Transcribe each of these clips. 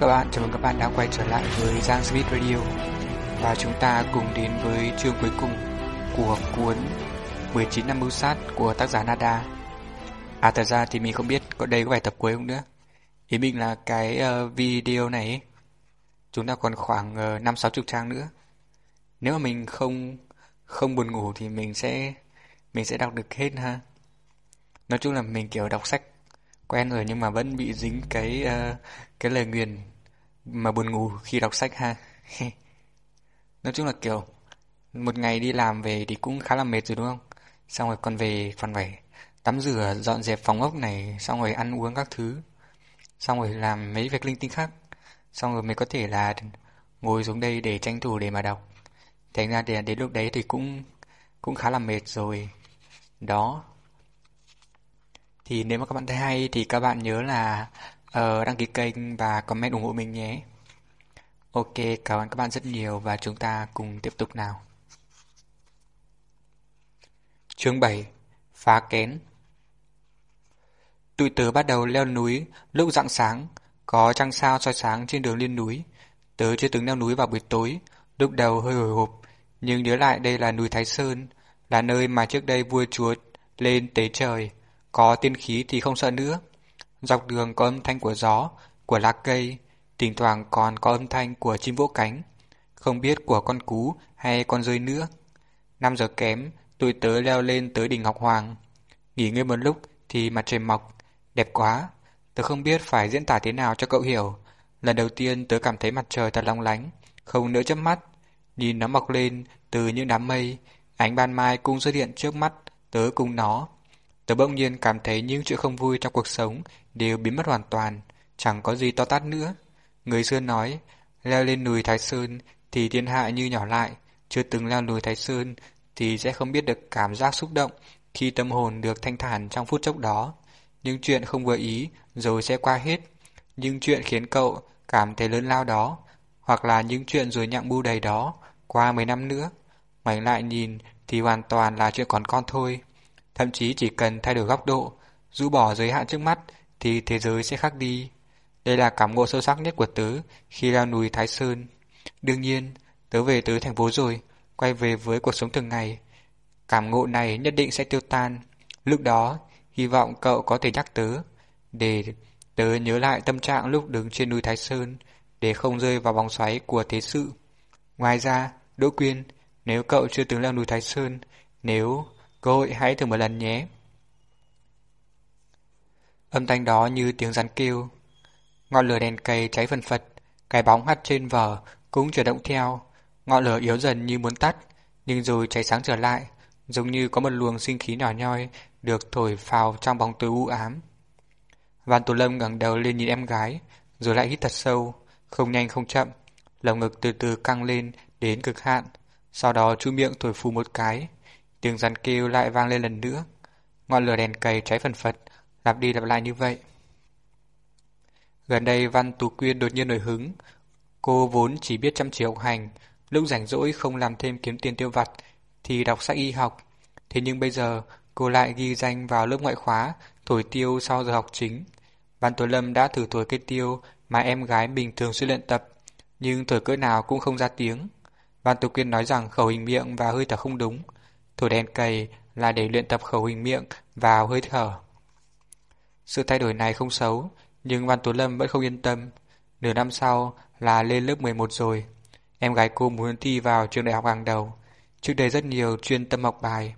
các bạn, chào mừng các bạn đã quay trở lại với Giang Smith Radio. Và chúng ta cùng đến với chương cuối cùng của cuốn 19 năm mưu sát của tác giả Nada. À thật ra thì mình không biết có đây có phải tập cuối không nữa. Ý mình là cái uh, video này ấy, Chúng ta còn khoảng ờ, uh, 5-60 trang nữa. Nếu mà mình không không buồn ngủ thì mình sẽ mình sẽ đọc được hết ha. Nói chung là mình kiểu đọc sách quen rồi nhưng mà vẫn bị dính cái uh, cái lời nguyền mà buồn ngủ khi đọc sách ha. Nói chung là kiểu một ngày đi làm về thì cũng khá là mệt rồi đúng không? Xong rồi còn về còn phải tắm rửa, dọn dẹp phòng ốc này, xong rồi ăn uống các thứ. Xong rồi làm mấy việc linh tinh khác. Xong rồi mới có thể là ngồi xuống đây để tranh thủ để mà đọc. Thành ra thì đến lúc đấy thì cũng cũng khá là mệt rồi. Đó, thì nếu mà các bạn thấy hay thì các bạn nhớ là uh, đăng ký kênh và comment ủng hộ mình nhé. Ok, cảm ơn các bạn rất nhiều và chúng ta cùng tiếp tục nào. Chương 7 Phá kén Tụi tớ bắt đầu leo núi lúc rạng sáng, có trăng sao soi sáng trên đường lên núi. Tớ chưa từng leo núi vào buổi tối, lúc đầu hơi hồi hộp, nhưng nhớ lại đây là núi Thái Sơn, là nơi mà trước đây vua chúa lên tế trời. Có tiên khí thì không sợ nữa. Dọc đường có âm thanh của gió, của lá cây, thỉnh thoảng còn có âm thanh của chim vỗ cánh. Không biết của con cú hay con rơi nữa. 5 giờ kém, tôi tớ leo lên tới đỉnh Ngọc Hoàng. Nghỉ ngơi một lúc thì mặt trời mọc, đẹp quá. Tớ không biết phải diễn tả thế nào cho cậu hiểu. Lần đầu tiên tớ cảm thấy mặt trời thật long lánh, không nỡ chớp mắt. Nhìn nó mọc lên từ những đám mây, ánh ban mai cũng xuất hiện trước mắt tớ cùng nó. Tớ bỗng nhiên cảm thấy những chuyện không vui trong cuộc sống đều biến mất hoàn toàn, chẳng có gì to tát nữa. Người xưa nói, leo lên núi Thái Sơn thì thiên hạ như nhỏ lại, chưa từng leo núi Thái Sơn thì sẽ không biết được cảm giác xúc động khi tâm hồn được thanh thản trong phút chốc đó. Những chuyện không vừa ý rồi sẽ qua hết, những chuyện khiến cậu cảm thấy lớn lao đó, hoặc là những chuyện rồi nhặng bu đầy đó, qua mấy năm nữa. mày lại nhìn thì hoàn toàn là chuyện còn con thôi. Thậm chí chỉ cần thay đổi góc độ, rũ bỏ giới hạn trước mắt thì thế giới sẽ khác đi. Đây là cảm ngộ sâu sắc nhất của tớ khi leo núi Thái Sơn. Đương nhiên, tớ về tới thành phố rồi, quay về với cuộc sống thường ngày. Cảm ngộ này nhất định sẽ tiêu tan. Lúc đó, hy vọng cậu có thể nhắc tớ, để tớ nhớ lại tâm trạng lúc đứng trên núi Thái Sơn, để không rơi vào vòng xoáy của thế sự. Ngoài ra, Đỗ Quyên, nếu cậu chưa từng leo núi Thái Sơn, nếu Cơ hội hãy thử một lần nhé. Âm thanh đó như tiếng rắn kêu. Ngọn lửa đèn cây cháy phần phật, cái bóng hắt trên vở cũng chuyển động theo. Ngọn lửa yếu dần như muốn tắt, nhưng rồi cháy sáng trở lại, giống như có một luồng sinh khí nhỏ nhoi được thổi vào trong bóng tối u ám. Văn Tù Lâm ngẩng đầu lên nhìn em gái, rồi lại hít thật sâu, không nhanh không chậm, lồng ngực từ từ căng lên đến cực hạn, sau đó chu miệng thổi phù một cái, Tiếng rắn kêu lại vang lên lần nữa. Ngọn lửa đèn cầy cháy phần phật, lặp đi lặp lại như vậy. Gần đây Văn Tú Quyên đột nhiên nổi hứng. Cô vốn chỉ biết chăm chỉ học hành, lúc rảnh rỗi không làm thêm kiếm tiền tiêu vặt thì đọc sách y học. Thế nhưng bây giờ cô lại ghi danh vào lớp ngoại khóa, thổi tiêu sau giờ học chính. Văn tú Lâm đã thử thổi cây tiêu mà em gái bình thường suy luyện tập, nhưng thổi cỡ nào cũng không ra tiếng. Văn Tú Quyên nói rằng khẩu hình miệng và hơi thở không đúng, Thổi đèn cầy là để luyện tập khẩu hình miệng vào hơi thở. Sự thay đổi này không xấu, nhưng Văn Tú Lâm vẫn không yên tâm. Nửa năm sau là lên lớp 11 rồi. Em gái cô muốn thi vào trường đại học hàng đầu. Trước đây rất nhiều chuyên tâm học bài.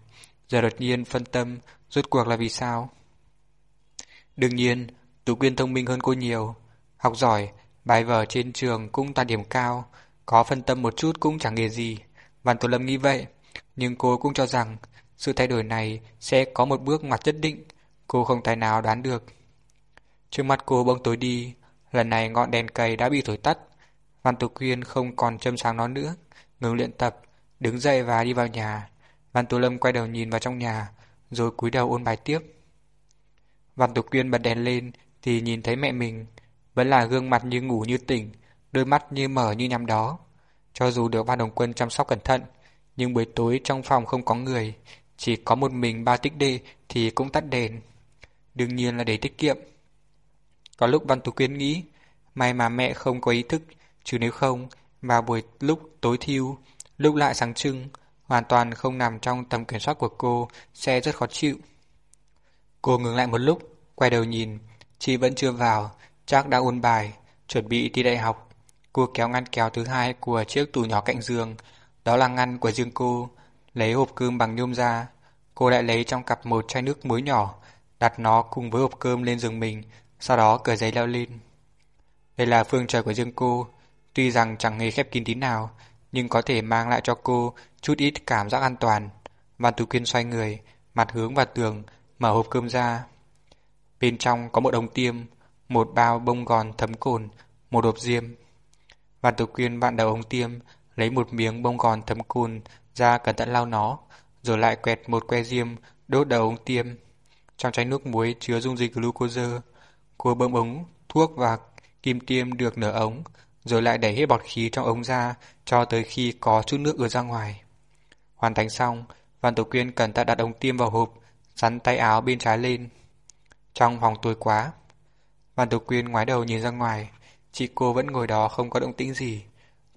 Giờ đột nhiên phân tâm, rốt cuộc là vì sao? Đương nhiên, Tú Quyên thông minh hơn cô nhiều. Học giỏi, bài vở trên trường cũng toàn điểm cao. Có phân tâm một chút cũng chẳng nghề gì. Văn Tú Lâm nghĩ vậy. Nhưng cô cũng cho rằng sự thay đổi này sẽ có một bước ngoặt nhất định, cô không tài nào đoán được. Trước mắt cô bỗng tối đi, lần này ngọn đèn cầy đã bị thổi tắt. Văn Tú Quyên không còn châm sáng nó nữa, ngừng luyện tập, đứng dậy và đi vào nhà. Văn Tú Lâm quay đầu nhìn vào trong nhà, rồi cúi đầu ôn bài tiếp. Văn Tú Quyên bật đèn lên thì nhìn thấy mẹ mình, vẫn là gương mặt như ngủ như tỉnh, đôi mắt như mở như nhắm đó. Cho dù được Văn Đồng Quân chăm sóc cẩn thận, nhưng buổi tối trong phòng không có người, chỉ có một mình ba tích đê thì cũng tắt đèn. Đương nhiên là để tiết kiệm. Có lúc Văn Tú Quyên nghĩ, may mà mẹ không có ý thức, chứ nếu không, vào buổi lúc tối thiêu, lúc lại sáng trưng, hoàn toàn không nằm trong tầm kiểm soát của cô sẽ rất khó chịu. Cô ngừng lại một lúc, quay đầu nhìn, chị vẫn chưa vào, chắc đã ôn bài, chuẩn bị đi đại học. Cô kéo ngăn kéo thứ hai của chiếc tủ nhỏ cạnh giường, đó là ngăn của riêng cô, lấy hộp cơm bằng nhôm ra. Cô lại lấy trong cặp một chai nước muối nhỏ, đặt nó cùng với hộp cơm lên giường mình, sau đó cởi giấy leo lên. Đây là phương trời của riêng cô, tuy rằng chẳng hề khép kín tí nào, nhưng có thể mang lại cho cô chút ít cảm giác an toàn. Văn Tú Quyên xoay người, mặt hướng vào tường, mở hộp cơm ra. Bên trong có một ống tiêm, một bao bông gòn thấm cồn, một hộp diêm. Văn Tú Quyên vặn đầu ống tiêm, lấy một miếng bông gòn thấm cùn ra cẩn thận lau nó, rồi lại quẹt một que diêm đốt đầu ống tiêm. Trong chai nước muối chứa dung dịch glucose, cô bơm ống thuốc và kim tiêm được nửa ống, rồi lại đẩy hết bọt khí trong ống ra cho tới khi có chút nước ứa ra ngoài. Hoàn thành xong, Văn Tổ Quyên cẩn thận đặt ống tiêm vào hộp, sắn tay áo bên trái lên. Trong phòng tối quá. Văn Tổ Quyên ngoái đầu nhìn ra ngoài, chị cô vẫn ngồi đó không có động tĩnh gì.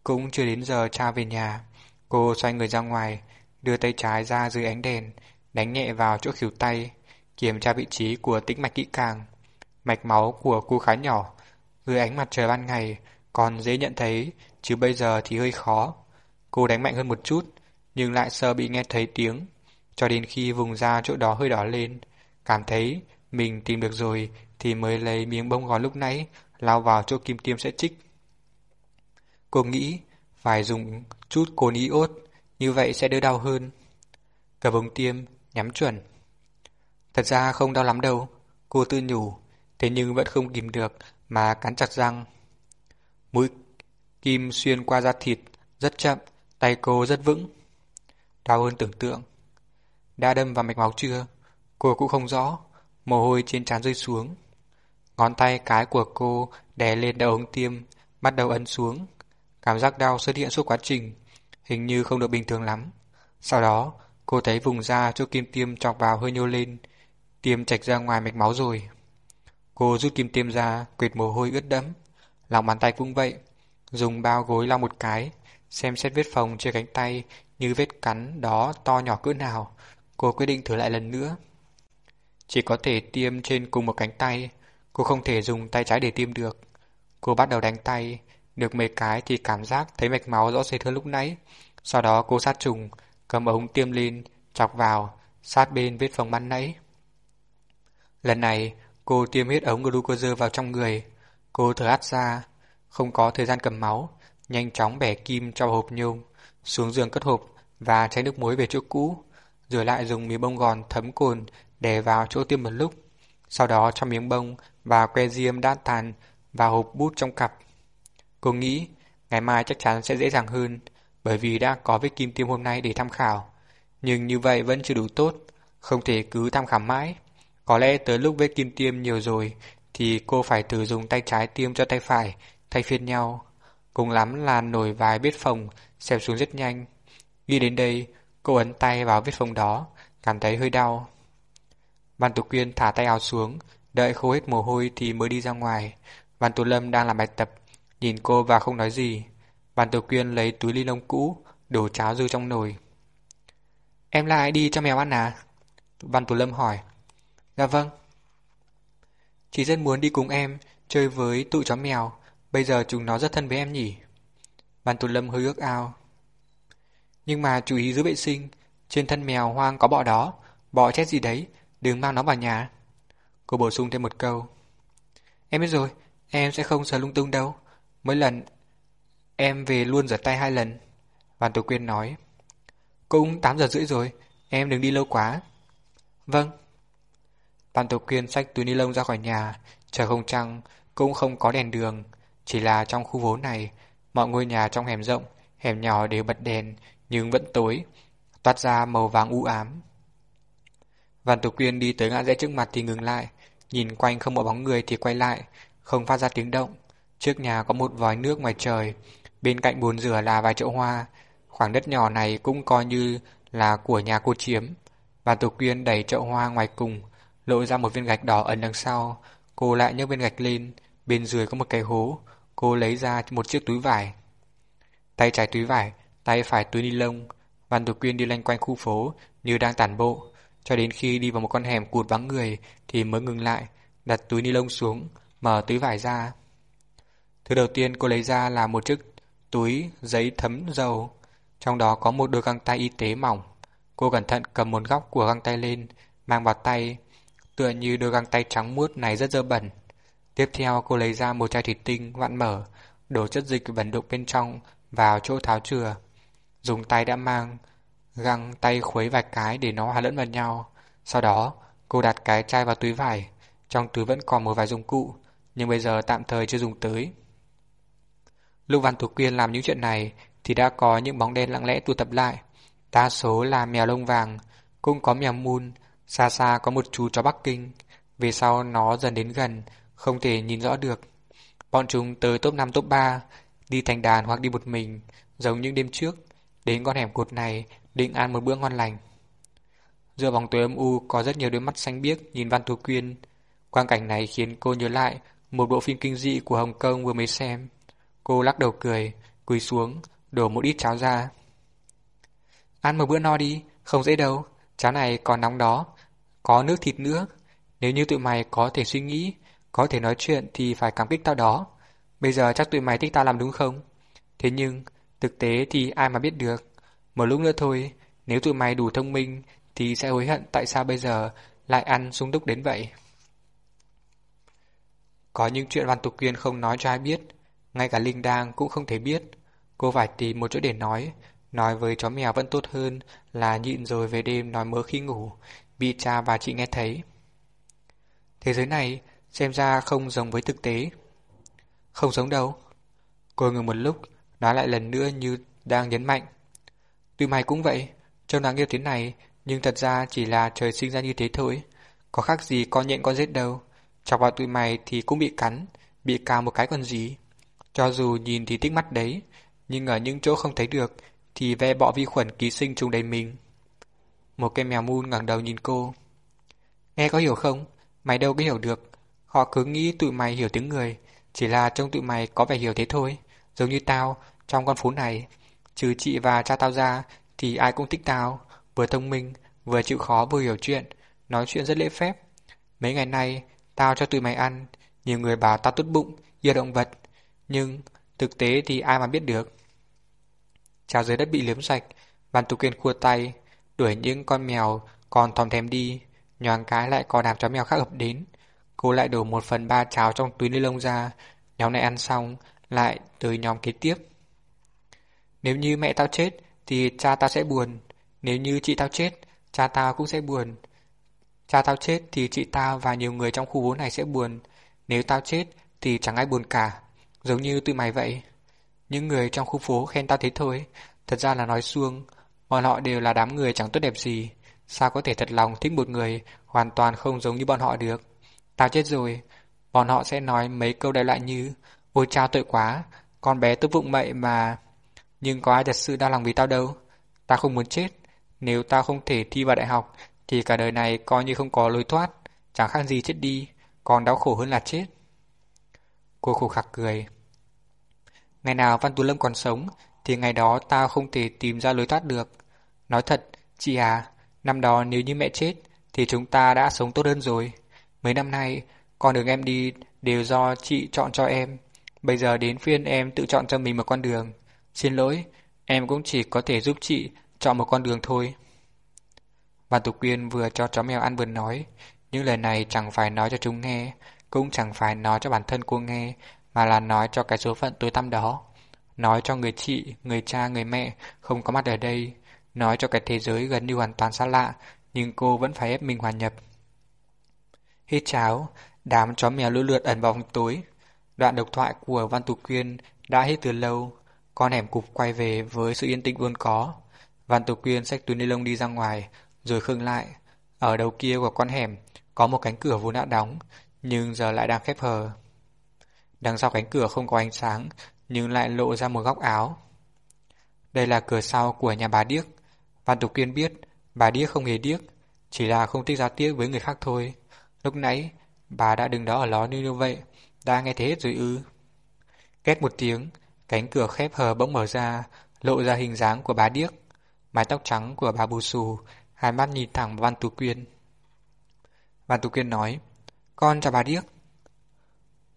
Cũng chưa đến giờ cha về nhà. Cô xoay người ra ngoài, đưa tay trái ra dưới ánh đèn, đánh nhẹ vào chỗ khỉu tay, kiểm tra vị trí của tĩnh mạch kỹ càng. Mạch máu của cô khá nhỏ, dưới ánh mặt trời ban ngày còn dễ nhận thấy, chứ bây giờ thì hơi khó. Cô đánh mạnh hơn một chút, nhưng lại sợ bị nghe thấy tiếng, cho đến khi vùng da chỗ đó hơi đỏ lên, cảm thấy mình tìm được rồi thì mới lấy miếng bông gòn lúc nãy lao vào chỗ kim tiêm sẽ trích. Cô nghĩ phải dùng chút cồn iốt, như vậy sẽ đỡ đau hơn. cả bông tiêm, nhắm chuẩn. Thật ra không đau lắm đâu, cô tự nhủ, thế nhưng vẫn không kìm được mà cắn chặt răng. Mũi kim xuyên qua da thịt, rất chậm, tay cô rất vững. Đau hơn tưởng tượng. Đã đâm vào mạch máu chưa? Cô cũng không rõ, mồ hôi trên trán rơi xuống. Ngón tay cái của cô đè lên đầu ống tiêm, bắt đầu ấn xuống. Cảm giác đau xuất hiện suốt quá trình, hình như không được bình thường lắm. Sau đó, cô thấy vùng da chỗ kim tiêm chọc vào hơi nhô lên, tiêm chạch ra ngoài mạch máu rồi. Cô rút kim tiêm ra, quệt mồ hôi ướt đẫm. Lòng bàn tay cũng vậy, dùng bao gối lau một cái, xem xét vết phồng trên cánh tay như vết cắn đó to nhỏ cỡ nào. Cô quyết định thử lại lần nữa. Chỉ có thể tiêm trên cùng một cánh tay, cô không thể dùng tay trái để tiêm được. Cô bắt đầu đánh tay, được mấy cái thì cảm giác thấy mạch máu rõ rệt hơn lúc nãy. Sau đó cô sát trùng, cầm ống tiêm lên, chọc vào, sát bên vết phòng ban nãy. Lần này, cô tiêm hết ống glucose vào trong người. Cô thở hắt ra, không có thời gian cầm máu, nhanh chóng bẻ kim cho hộp nhôm, xuống giường cất hộp và chai nước muối về chỗ cũ, rồi lại dùng miếng bông gòn thấm cồn để vào chỗ tiêm một lúc. Sau đó cho miếng bông và que diêm đã tàn vào hộp bút trong cặp. Cô nghĩ ngày mai chắc chắn sẽ dễ dàng hơn, bởi vì đã có vết kim tiêm hôm nay để tham khảo. Nhưng như vậy vẫn chưa đủ tốt, không thể cứ tham khảo mãi. Có lẽ tới lúc vết kim tiêm nhiều rồi thì cô phải thử dùng tay trái tiêm cho tay phải, thay phiên nhau. Cùng lắm là nổi vài vết phòng xẹp xuống rất nhanh. Đi đến đây, cô ấn tay vào vết phòng đó, cảm thấy hơi đau. Văn Tú Quyên thả tay áo xuống, đợi khô hết mồ hôi thì mới đi ra ngoài. Văn Tú Lâm đang làm bài tập, nhìn cô và không nói gì. Bàn tử Quyên lấy túi ly lông cũ, đổ cháo dư trong nồi. Em lại đi cho mèo ăn à? Văn Tú Lâm hỏi. Dạ vâng. Chị rất muốn đi cùng em, chơi với tụi chó mèo. Bây giờ chúng nó rất thân với em nhỉ? Văn Tú Lâm hơi ước ao. Nhưng mà chú ý giữ vệ sinh, trên thân mèo hoang có bọ đó, bọ chết gì đấy, đừng mang nó vào nhà. Cô bổ sung thêm một câu. Em biết rồi, em sẽ không sờ lung tung đâu. Mỗi lần em về luôn rửa tay hai lần. Văn Tú Quyên nói. Cũng 8 giờ rưỡi rồi, em đừng đi lâu quá. Vâng. Văn Tú Quyên xách túi ni lông ra khỏi nhà, trời không trăng, cũng không có đèn đường. Chỉ là trong khu phố này, mọi ngôi nhà trong hẻm rộng, hẻm nhỏ đều bật đèn, nhưng vẫn tối. toát ra màu vàng u ám. Văn Tục Quyên đi tới ngã rẽ trước mặt thì ngừng lại, nhìn quanh không một bóng người thì quay lại, không phát ra tiếng động. Trước nhà có một vòi nước ngoài trời, bên cạnh bồn rửa là vài chậu hoa. Khoảng đất nhỏ này cũng coi như là của nhà cô chiếm. Bà Tổ Quyên đẩy chậu hoa ngoài cùng, lộ ra một viên gạch đỏ ẩn đằng sau. Cô lại nhấc viên gạch lên, bên dưới có một cái hố. Cô lấy ra một chiếc túi vải. Tay trái túi vải, tay phải túi ni lông. Văn Tổ Quyên đi lanh quanh khu phố như đang tản bộ. Cho đến khi đi vào một con hẻm cụt vắng người thì mới ngừng lại, đặt túi ni lông xuống, mở túi vải ra. Thứ đầu tiên cô lấy ra là một chiếc túi giấy thấm dầu, trong đó có một đôi găng tay y tế mỏng. Cô cẩn thận cầm một góc của găng tay lên, mang vào tay, tựa như đôi găng tay trắng muốt này rất dơ bẩn. Tiếp theo cô lấy ra một chai thủy tinh vặn mở, đổ chất dịch bẩn đục bên trong vào chỗ tháo chừa. Dùng tay đã mang găng tay khuấy vài cái để nó hòa lẫn vào nhau. Sau đó, cô đặt cái chai vào túi vải. Trong túi vẫn còn một vài dụng cụ, nhưng bây giờ tạm thời chưa dùng tới. Lúc Văn Thục Quyên làm những chuyện này thì đã có những bóng đen lặng lẽ tụ tập lại. Đa số là mèo lông vàng, cũng có mèo mun, xa xa có một chú chó Bắc Kinh. Về sau nó dần đến gần, không thể nhìn rõ được. Bọn chúng tới top 5 top 3, đi thành đàn hoặc đi một mình, giống những đêm trước. Đến con hẻm cột này định ăn một bữa ngon lành. Giữa bóng tối âm u có rất nhiều đôi mắt xanh biếc nhìn Văn Tú Quyên. Quang cảnh này khiến cô nhớ lại một bộ phim kinh dị của Hồng Kông vừa mới xem. Cô lắc đầu cười, quỳ xuống, đổ một ít cháo ra. Ăn một bữa no đi, không dễ đâu, cháo này còn nóng đó, có nước thịt nữa. Nếu như tụi mày có thể suy nghĩ, có thể nói chuyện thì phải cảm kích tao đó. Bây giờ chắc tụi mày thích tao làm đúng không? Thế nhưng, thực tế thì ai mà biết được. Một lúc nữa thôi, nếu tụi mày đủ thông minh thì sẽ hối hận tại sao bây giờ lại ăn sung túc đến vậy. Có những chuyện Văn Tục Quyên không nói cho ai biết, ngay cả Linh Đang cũng không thể biết. Cô phải tìm một chỗ để nói, nói với chó mèo vẫn tốt hơn là nhịn rồi về đêm nói mơ khi ngủ, bị cha và chị nghe thấy. Thế giới này xem ra không giống với thực tế. Không giống đâu. Cô ngừng một lúc, nói lại lần nữa như đang nhấn mạnh. Tụi mày cũng vậy, trông đáng yêu thế này, nhưng thật ra chỉ là trời sinh ra như thế thôi. Có khác gì con nhện con rết đâu. Chọc vào tụi mày thì cũng bị cắn, bị cào một cái còn gì. Cho dù nhìn thì tích mắt đấy, nhưng ở những chỗ không thấy được thì ve bọ vi khuẩn ký sinh trùng đầy mình. Một cái mèo mun ngẩng đầu nhìn cô. Nghe có hiểu không? Mày đâu có hiểu được. Họ cứ nghĩ tụi mày hiểu tiếng người, chỉ là trong tụi mày có vẻ hiểu thế thôi. Giống như tao, trong con phố này, Trừ chị và cha tao ra thì ai cũng thích tao, vừa thông minh, vừa chịu khó vừa hiểu chuyện, nói chuyện rất lễ phép. Mấy ngày nay, tao cho tụi mày ăn, nhiều người bảo tao tốt bụng, yêu động vật, nhưng thực tế thì ai mà biết được. Cháo dưới đất bị liếm sạch, bàn tù kiên khua tay, đuổi những con mèo còn thòm thèm đi, nhoàng cái lại có đám chó mèo khác ập đến. Cô lại đổ một phần ba cháo trong túi ni lông ra, nhóm này ăn xong, lại tới nhóm kế tiếp. Nếu như mẹ tao chết thì cha tao sẽ buồn. Nếu như chị tao chết, cha tao cũng sẽ buồn. Cha tao chết thì chị tao và nhiều người trong khu phố này sẽ buồn. Nếu tao chết thì chẳng ai buồn cả. Giống như tụi mày vậy. Những người trong khu phố khen tao thế thôi. Thật ra là nói xuông. Bọn họ đều là đám người chẳng tốt đẹp gì. Sao có thể thật lòng thích một người hoàn toàn không giống như bọn họ được. Tao chết rồi. Bọn họ sẽ nói mấy câu đại loại như Ôi cha tội quá, con bé tốt vụng mậy mà... Nhưng có ai thật sự đau lòng vì tao đâu. Tao không muốn chết. Nếu tao không thể thi vào đại học, thì cả đời này coi như không có lối thoát. Chẳng khác gì chết đi, còn đau khổ hơn là chết. Cô khổ khạc cười. Ngày nào Văn Tú Lâm còn sống, thì ngày đó tao không thể tìm ra lối thoát được. Nói thật, chị à, năm đó nếu như mẹ chết, thì chúng ta đã sống tốt hơn rồi. Mấy năm nay, con đường em đi đều do chị chọn cho em. Bây giờ đến phiên em tự chọn cho mình một con đường. Xin lỗi, em cũng chỉ có thể giúp chị chọn một con đường thôi. Văn Tục Quyên vừa cho chó mèo ăn vừa nói, những lời này chẳng phải nói cho chúng nghe, cũng chẳng phải nói cho bản thân cô nghe, mà là nói cho cái số phận tối tăm đó. Nói cho người chị, người cha, người mẹ không có mặt ở đây, nói cho cái thế giới gần như hoàn toàn xa lạ, nhưng cô vẫn phải ép mình hòa nhập. Hết cháo, đám chó mèo lũ lượt ẩn vào bóng tối. Đoạn độc thoại của Văn Tục Quyên đã hết từ lâu, con hẻm cục quay về với sự yên tĩnh vốn có. Văn Tục Quyên xách túi ni lông đi ra ngoài, rồi khưng lại. Ở đầu kia của con hẻm có một cánh cửa vốn đã đóng, nhưng giờ lại đang khép hờ. Đằng sau cánh cửa không có ánh sáng, nhưng lại lộ ra một góc áo. Đây là cửa sau của nhà bà Điếc. Văn Tục kiên biết, bà Điếc không hề điếc, chỉ là không thích giao tiếp với người khác thôi. Lúc nãy, bà đã đứng đó ở ló như, như vậy, đã nghe thấy hết rồi ư. Két một tiếng, cánh cửa khép hờ bỗng mở ra, lộ ra hình dáng của bà Điếc. Mái tóc trắng của bà bù xù, hai mắt nhìn thẳng Văn Tú Quyên. Văn Tú Quyên nói, con chào bà Điếc.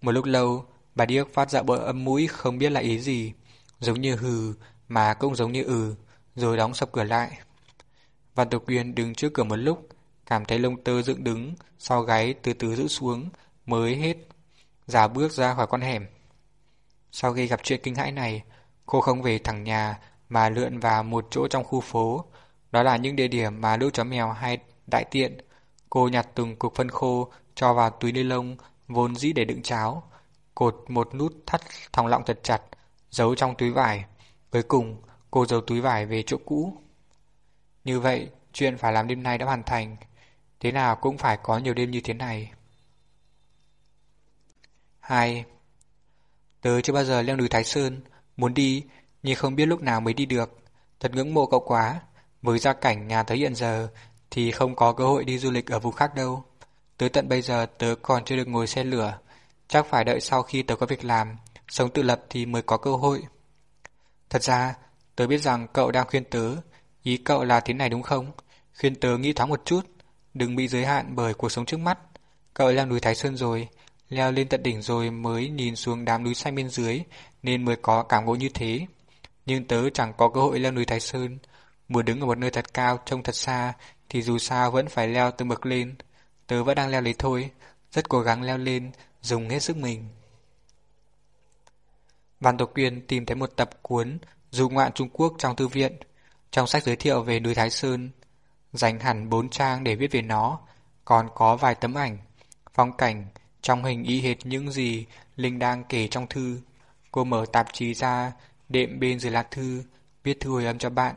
Một lúc lâu, bà Điếc phát ra bỡ âm mũi không biết là ý gì, giống như hừ mà cũng giống như ừ, rồi đóng sập cửa lại. Văn Tục Quyên đứng trước cửa một lúc, cảm thấy lông tơ dựng đứng, sau gáy từ từ giữ xuống, mới hết, giả bước ra khỏi con hẻm. Sau khi gặp chuyện kinh hãi này, cô không về thẳng nhà mà lượn vào một chỗ trong khu phố. Đó là những địa điểm mà lũ chó mèo hay đại tiện. Cô nhặt từng cục phân khô cho vào túi ni lông vốn dĩ để đựng cháo, cột một nút thắt thòng lọng thật chặt, giấu trong túi vải. Cuối cùng, cô giấu túi vải về chỗ cũ. Như vậy, chuyện phải làm đêm nay đã hoàn thành. Thế nào cũng phải có nhiều đêm như thế này. 2. Tớ chưa bao giờ leo núi Thái Sơn, muốn đi, nhưng không biết lúc nào mới đi được. Thật ngưỡng mộ cậu quá, với gia cảnh nhà tới hiện giờ thì không có cơ hội đi du lịch ở vùng khác đâu. Tới tận bây giờ tớ còn chưa được ngồi xe lửa, chắc phải đợi sau khi tớ có việc làm, sống tự lập thì mới có cơ hội. Thật ra, tớ biết rằng cậu đang khuyên tớ, ý cậu là thế này đúng không? Khuyên tớ nghĩ thoáng một chút, đừng bị giới hạn bởi cuộc sống trước mắt. Cậu leo núi Thái Sơn rồi, leo lên tận đỉnh rồi mới nhìn xuống đám núi xanh bên dưới, nên mới có cảm ngộ như thế. Nhưng tớ chẳng có cơ hội leo núi Thái Sơn. Muốn đứng ở một nơi thật cao, trông thật xa, thì dù sao vẫn phải leo từng bậc lên. Tớ vẫn đang leo lấy thôi, rất cố gắng leo lên, dùng hết sức mình. Văn Tộc Quyên tìm thấy một tập cuốn Du ngoạn Trung Quốc trong thư viện. Trong sách giới thiệu về núi Thái Sơn, dành hẳn bốn trang để viết về nó, còn có vài tấm ảnh, phong cảnh, trong hình y hệt những gì Linh đang kể trong thư. Cô mở tạp chí ra, đệm bên dưới lá thư, viết thư hồi âm cho bạn.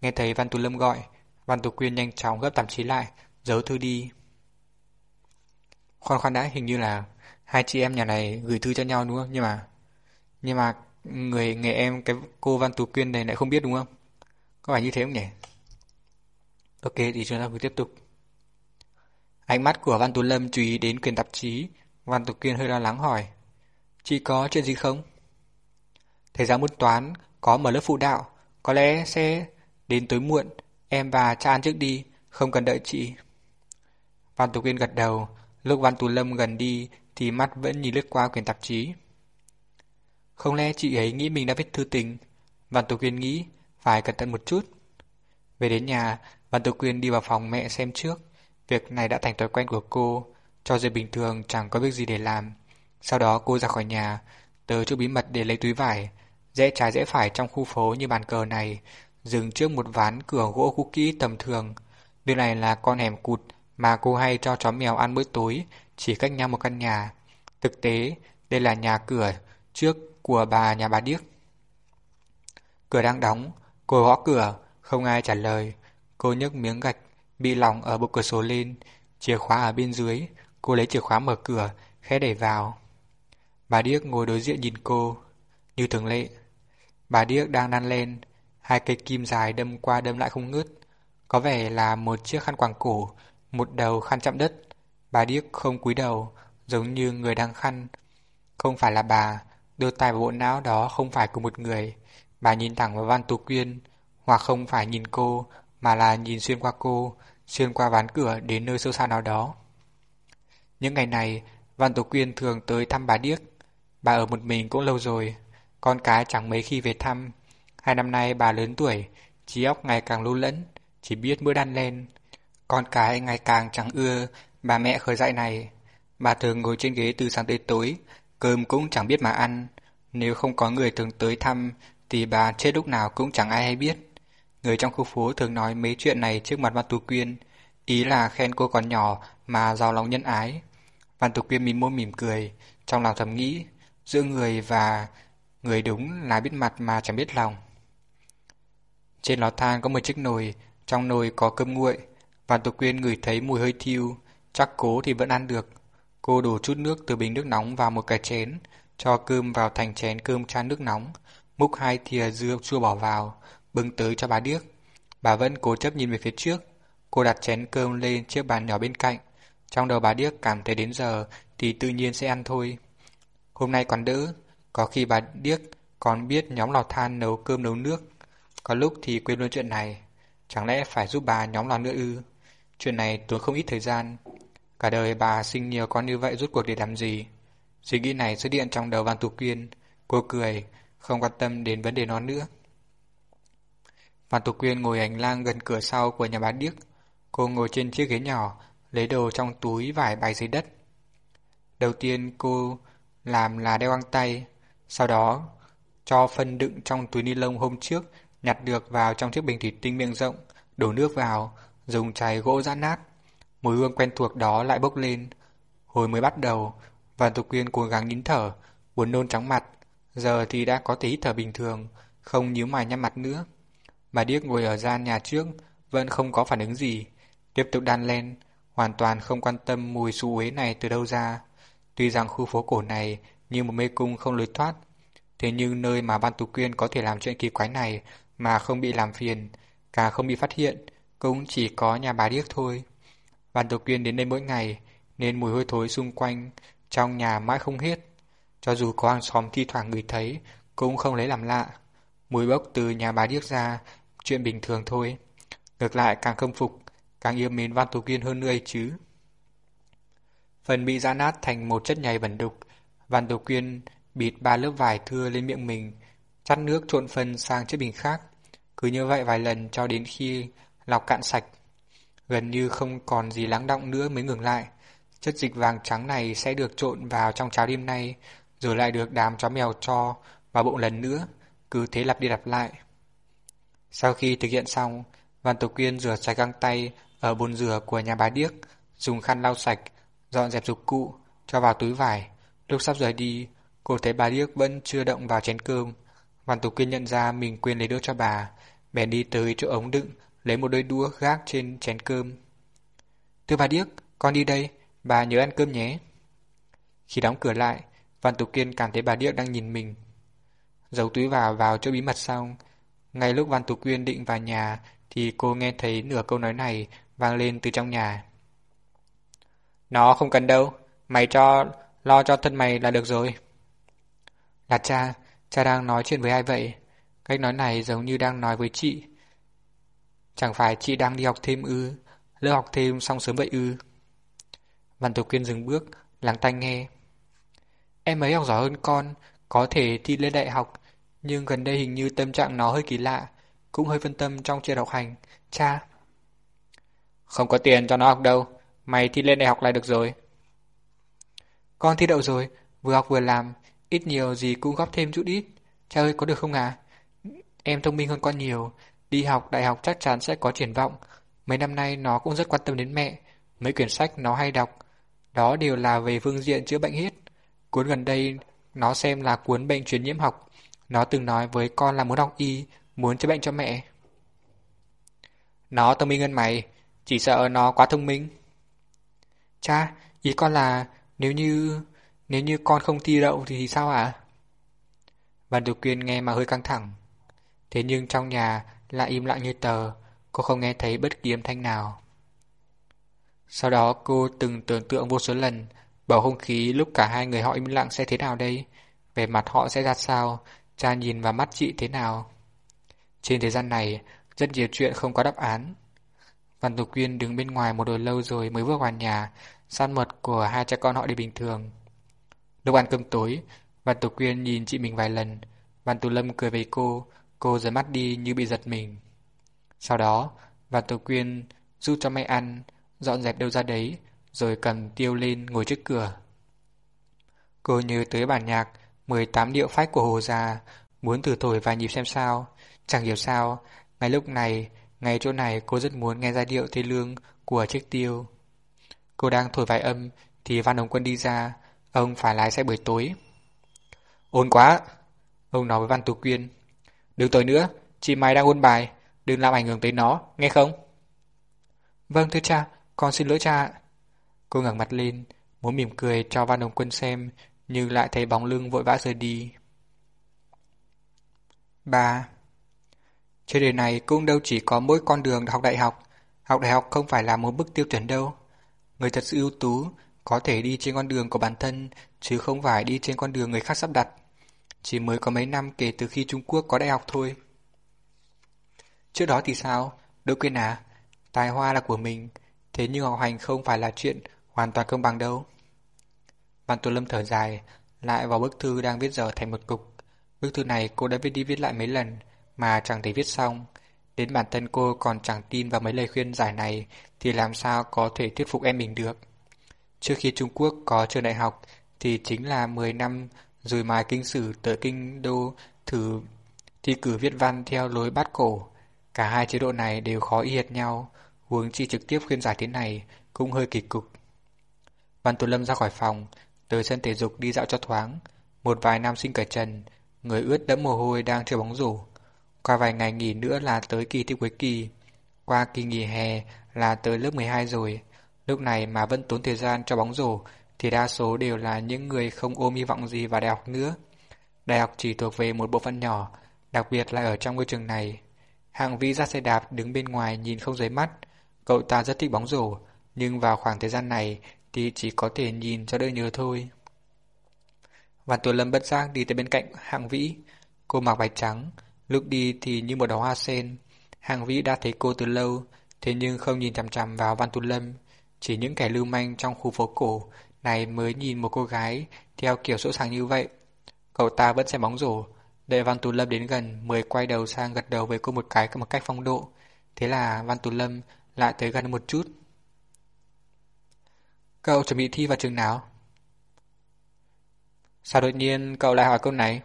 Nghe thấy Văn Tú Lâm gọi, Văn Tú Quyên nhanh chóng gấp tạp chí lại, giấu thư đi. Khoan khoan đã, hình như là hai chị em nhà này gửi thư cho nhau đúng không? Nhưng mà nhưng mà người nghề em cái cô Văn Tú Quyên này lại không biết đúng không? Có phải như thế không nhỉ? Ok thì chúng ta cứ tiếp tục. Ánh mắt của Văn Tú Lâm chú ý đến quyền tạp chí, Văn Tú Quyên hơi lo lắng hỏi. Chị có chuyện gì không? Thầy giáo môn toán có mở lớp phụ đạo, có lẽ sẽ đến tối muộn, em và cha ăn trước đi, không cần đợi chị. Văn Tú Quyên gật đầu, lúc Văn Tù Lâm gần đi thì mắt vẫn nhìn lướt qua quyển tạp chí. Không lẽ chị ấy nghĩ mình đã viết thư tình? Văn Tù Quyên nghĩ, phải cẩn thận một chút. Về đến nhà, Văn Tù Quyên đi vào phòng mẹ xem trước. Việc này đã thành thói quen của cô, cho dù bình thường chẳng có việc gì để làm. Sau đó cô ra khỏi nhà, tới chỗ bí mật để lấy túi vải, rẽ trái rẽ phải trong khu phố như bàn cờ này, dừng trước một ván cửa gỗ cũ kỹ tầm thường. Nơi này là con hẻm cụt mà cô hay cho chó mèo ăn bữa tối, chỉ cách nhau một căn nhà. Thực tế, đây là nhà cửa trước của bà nhà bà Điếc. Cửa đang đóng, cô gõ cửa, không ai trả lời. Cô nhấc miếng gạch bị lỏng ở bộ cửa sổ lên, chìa khóa ở bên dưới, cô lấy chìa khóa mở cửa, khẽ đẩy vào. Bà Điếc ngồi đối diện nhìn cô, như thường lệ. Bà Điếc đang năn lên, hai cây kim dài đâm qua đâm lại không ngớt. Có vẻ là một chiếc khăn quàng cổ, một đầu khăn chạm đất. Bà Điếc không cúi đầu, giống như người đang khăn. Không phải là bà, đôi tay và bộ não đó không phải của một người. Bà nhìn thẳng vào Văn Tú Quyên, hoặc không phải nhìn cô, mà là nhìn xuyên qua cô, xuyên qua ván cửa đến nơi sâu xa nào đó. Những ngày này, Văn Tú Quyên thường tới thăm bà Điếc. Bà ở một mình cũng lâu rồi, con cái chẳng mấy khi về thăm. Hai năm nay bà lớn tuổi, trí óc ngày càng lưu lẫn, chỉ biết bữa đan lên. Con cái ngày càng chẳng ưa bà mẹ khởi dạy này. Bà thường ngồi trên ghế từ sáng tới tối, cơm cũng chẳng biết mà ăn. Nếu không có người thường tới thăm, thì bà chết lúc nào cũng chẳng ai hay biết. Người trong khu phố thường nói mấy chuyện này trước mặt Văn Tú Quyên, ý là khen cô còn nhỏ mà giàu lòng nhân ái. Văn Tú Quyên mím môi mỉm cười, trong lòng thầm nghĩ, giữa người và người đúng là biết mặt mà chẳng biết lòng. Trên lò than có một chiếc nồi, trong nồi có cơm nguội. Văn Tục Quyên ngửi thấy mùi hơi thiêu, chắc cố thì vẫn ăn được. Cô đổ chút nước từ bình nước nóng vào một cái chén, cho cơm vào thành chén cơm chan nước nóng, múc hai thìa dưa chua bỏ vào, bưng tới cho bà điếc. Bà vẫn cố chấp nhìn về phía trước. Cô đặt chén cơm lên chiếc bàn nhỏ bên cạnh. Trong đầu bà điếc cảm thấy đến giờ thì tự nhiên sẽ ăn thôi. Hôm nay còn đỡ, có khi bà điếc còn biết nhóm lò than nấu cơm nấu nước. Có lúc thì quên luôn chuyện này. Chẳng lẽ phải giúp bà nhóm lò nữa ư? Chuyện này tốn không ít thời gian. Cả đời bà sinh nhiều con như vậy rút cuộc để làm gì? Suy nghĩ này xuất hiện trong đầu Văn Tú Quyên. Cô cười, không quan tâm đến vấn đề nó nữa. Văn Tú Quyên ngồi hành lang gần cửa sau của nhà bà Điếc. Cô ngồi trên chiếc ghế nhỏ, lấy đồ trong túi vải bày dưới đất. Đầu tiên cô làm là đeo găng tay, sau đó cho phân đựng trong túi ni lông hôm trước nhặt được vào trong chiếc bình thủy tinh miệng rộng, đổ nước vào, dùng chày gỗ giã nát. Mùi hương quen thuộc đó lại bốc lên. Hồi mới bắt đầu, Văn Tục Quyên cố gắng nín thở, buồn nôn trắng mặt. Giờ thì đã có thể thở bình thường, không nhíu mày nhăn mặt nữa. Bà Điếc ngồi ở gian nhà trước, vẫn không có phản ứng gì. Tiếp tục đan lên, hoàn toàn không quan tâm mùi xú uế này từ đâu ra. Tuy rằng khu phố cổ này như một mê cung không lối thoát, thế nhưng nơi mà Ban Tú Quyên có thể làm chuyện kỳ quái này mà không bị làm phiền, cả không bị phát hiện, cũng chỉ có nhà bà Điếc thôi. Ban Tú Quyên đến đây mỗi ngày, nên mùi hôi thối xung quanh, trong nhà mãi không hết. Cho dù có hàng xóm thi thoảng người thấy, cũng không lấy làm lạ. Mùi bốc từ nhà bà Điếc ra, chuyện bình thường thôi. Ngược lại càng khâm phục, càng yêu mến Văn Tú Quyên hơn nữa ấy chứ. Phần bị giã nát thành một chất nhầy bẩn đục, Văn Tú Quyên bịt ba lớp vải thưa lên miệng mình, chắt nước trộn phân sang chiếc bình khác. Cứ như vậy vài lần cho đến khi lọc cạn sạch. Gần như không còn gì lắng động nữa mới ngừng lại. Chất dịch vàng trắng này sẽ được trộn vào trong cháo đêm nay, rồi lại được đám chó mèo cho vào bụng lần nữa, cứ thế lặp đi lặp lại. Sau khi thực hiện xong, Văn Tổ Quyên rửa sạch găng tay ở bồn rửa của nhà bà điếc, dùng khăn lau sạch, dọn dẹp dụng cụ, cho vào túi vải. Lúc sắp rời đi, cô thấy bà điếc vẫn chưa động vào chén cơm. Văn Tổ Quyên nhận ra mình quên lấy đũa cho bà, bèn đi tới chỗ ống đựng, lấy một đôi đũa gác trên chén cơm. Thưa bà điếc, con đi đây, bà nhớ ăn cơm nhé. Khi đóng cửa lại, Văn Tục Kiên cảm thấy bà Điếc đang nhìn mình. Giấu túi vào vào chỗ bí mật xong. Ngay lúc Văn Tục Quyên định vào nhà thì cô nghe thấy nửa câu nói này vang lên từ trong nhà. Nó không cần đâu, mày cho lo cho thân mày là được rồi. Là cha, cha đang nói chuyện với ai vậy? Cách nói này giống như đang nói với chị. Chẳng phải chị đang đi học thêm ư, Lỡ học thêm xong sớm vậy ư. Văn Tục Quyên dừng bước, lắng tai nghe. Em ấy học giỏi hơn con, có thể thi lên đại học, nhưng gần đây hình như tâm trạng nó hơi kỳ lạ, cũng hơi phân tâm trong chuyện học hành. Cha. Không có tiền cho nó học đâu, mày thi lên đại học là được rồi. Con thi đậu rồi, vừa học vừa làm, ít nhiều gì cũng góp thêm chút ít. Cha ơi có được không à? Em thông minh hơn con nhiều, đi học đại học chắc chắn sẽ có triển vọng. Mấy năm nay nó cũng rất quan tâm đến mẹ, mấy quyển sách nó hay đọc, đó đều là về phương diện chữa bệnh hiết Cuốn gần đây nó xem là cuốn bệnh truyền nhiễm học. Nó từng nói với con là muốn học y, muốn chữa bệnh cho mẹ. Nó thông minh hơn mày, chỉ sợ nó quá thông minh. Cha, ý con là nếu như... nếu như con không thi đậu thì sao ạ? À? Văn Tiểu Quyên nghe mà hơi căng thẳng. Thế nhưng trong nhà lại im lặng như tờ, cô không nghe thấy bất kỳ âm thanh nào. Sau đó cô từng tưởng tượng vô số lần Bầu không khí lúc cả hai người họ im lặng sẽ thế nào đây? Về mặt họ sẽ ra sao? Cha nhìn vào mắt chị thế nào? Trên thế gian này, rất nhiều chuyện không có đáp án. Văn Tục Quyên đứng bên ngoài một hồi lâu rồi mới bước vào nhà, san mật của hai cha con họ đi bình thường. Lúc ăn cơm tối, Văn Tục Quyên nhìn chị mình vài lần. Văn Tù Lâm cười với cô, cô rời mắt đi như bị giật mình. Sau đó, Văn Tổ Quyên giúp cho mẹ ăn, dọn dẹp đâu ra đấy, rồi cầm tiêu lên ngồi trước cửa. Cô nhớ tới bản nhạc 18 điệu phách của Hồ Già, muốn thử thổi vài nhịp xem sao. Chẳng hiểu sao, ngay lúc này, ngay chỗ này cô rất muốn nghe giai điệu thê lương của chiếc tiêu. Cô đang thổi vài âm thì Văn Hồng Quân đi ra, ông phải lái xe buổi tối. Ôn quá! Ông nói với Văn Tú Quyên. Đừng tới nữa, chị mày đang ôn bài, đừng làm ảnh hưởng tới nó, nghe không? Vâng thưa cha, con xin lỗi cha Cô ngẩng mặt lên, muốn mỉm cười cho Văn Đồng Quân xem, nhưng lại thấy bóng lưng vội vã rời đi. 3. Trên đời này cũng đâu chỉ có mỗi con đường học đại học. Học đại học không phải là một bức tiêu chuẩn đâu. Người thật sự ưu tú có thể đi trên con đường của bản thân, chứ không phải đi trên con đường người khác sắp đặt. Chỉ mới có mấy năm kể từ khi Trung Quốc có đại học thôi. Trước đó thì sao? Đỗ quên à, tài hoa là của mình, thế nhưng học hành không phải là chuyện hoàn toàn công bằng đâu. Văn Tuấn Lâm thở dài, lại vào bức thư đang viết giờ thành một cục. Bức thư này cô đã viết đi viết lại mấy lần, mà chẳng thể viết xong. Đến bản thân cô còn chẳng tin vào mấy lời khuyên giải này, thì làm sao có thể thuyết phục em mình được. Trước khi Trung Quốc có trường đại học, thì chính là 10 năm rồi mài kinh sử tới kinh đô thử thi cử viết văn theo lối bát cổ. Cả hai chế độ này đều khó y hệt nhau, huống chi trực tiếp khuyên giải thế này cũng hơi kỳ cục. Văn Tuấn Lâm ra khỏi phòng, tới sân thể dục đi dạo cho thoáng. Một vài nam sinh cởi trần, người ướt đẫm mồ hôi đang chơi bóng rổ. Qua vài ngày nghỉ nữa là tới kỳ thi cuối kỳ. Qua kỳ nghỉ hè là tới lớp 12 rồi. Lúc này mà vẫn tốn thời gian cho bóng rổ thì đa số đều là những người không ôm hy vọng gì vào đại học nữa. Đại học chỉ thuộc về một bộ phận nhỏ, đặc biệt là ở trong ngôi trường này. Hạng vĩ ra xe đạp đứng bên ngoài nhìn không dưới mắt. Cậu ta rất thích bóng rổ, nhưng vào khoảng thời gian này thì chỉ có thể nhìn cho đỡ nhớ thôi. Văn Tuấn Lâm bất giác đi tới bên cạnh Hạng Vĩ. Cô mặc váy trắng, lúc đi thì như một đóa hoa sen. Hạng Vĩ đã thấy cô từ lâu, thế nhưng không nhìn chằm chằm vào Văn Tuấn Lâm. Chỉ những kẻ lưu manh trong khu phố cổ này mới nhìn một cô gái theo kiểu sỗ sàng như vậy. Cậu ta vẫn xem bóng rổ, đợi Văn Tù Lâm đến gần mới quay đầu sang gật đầu với cô một cái một cách phong độ. Thế là Văn Tù Lâm lại tới gần một chút. Cậu chuẩn bị thi vào trường nào? Sao đột nhiên cậu lại hỏi câu này?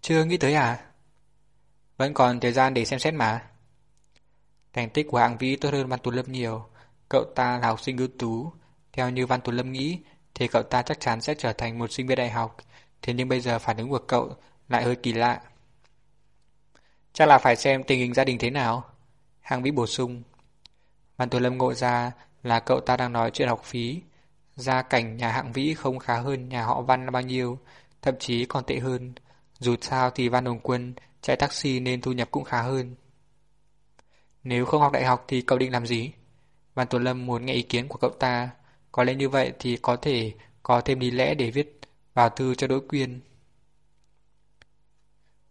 Chưa nghĩ tới à? Vẫn còn thời gian để xem xét mà. Thành tích của hạng vĩ tốt hơn Văn Tù Lâm nhiều. Cậu ta là học sinh ưu tú. Theo như Văn Tuấn Lâm nghĩ, thì cậu ta chắc chắn sẽ trở thành một sinh viên đại học. Thế nhưng bây giờ phản ứng của cậu lại hơi kỳ lạ. Chắc là phải xem tình hình gia đình thế nào. Hàng Vĩ bổ sung. Văn Tuấn Lâm ngộ ra là cậu ta đang nói chuyện học phí. Gia cảnh nhà hạng vĩ không khá hơn nhà họ Văn bao nhiêu, thậm chí còn tệ hơn. Dù sao thì Văn Đồng Quân chạy taxi nên thu nhập cũng khá hơn. Nếu không học đại học thì cậu định làm gì? Văn Tuấn Lâm muốn nghe ý kiến của cậu ta. Có lẽ như vậy thì có thể có thêm lý lẽ để viết vào thư cho đối quyền.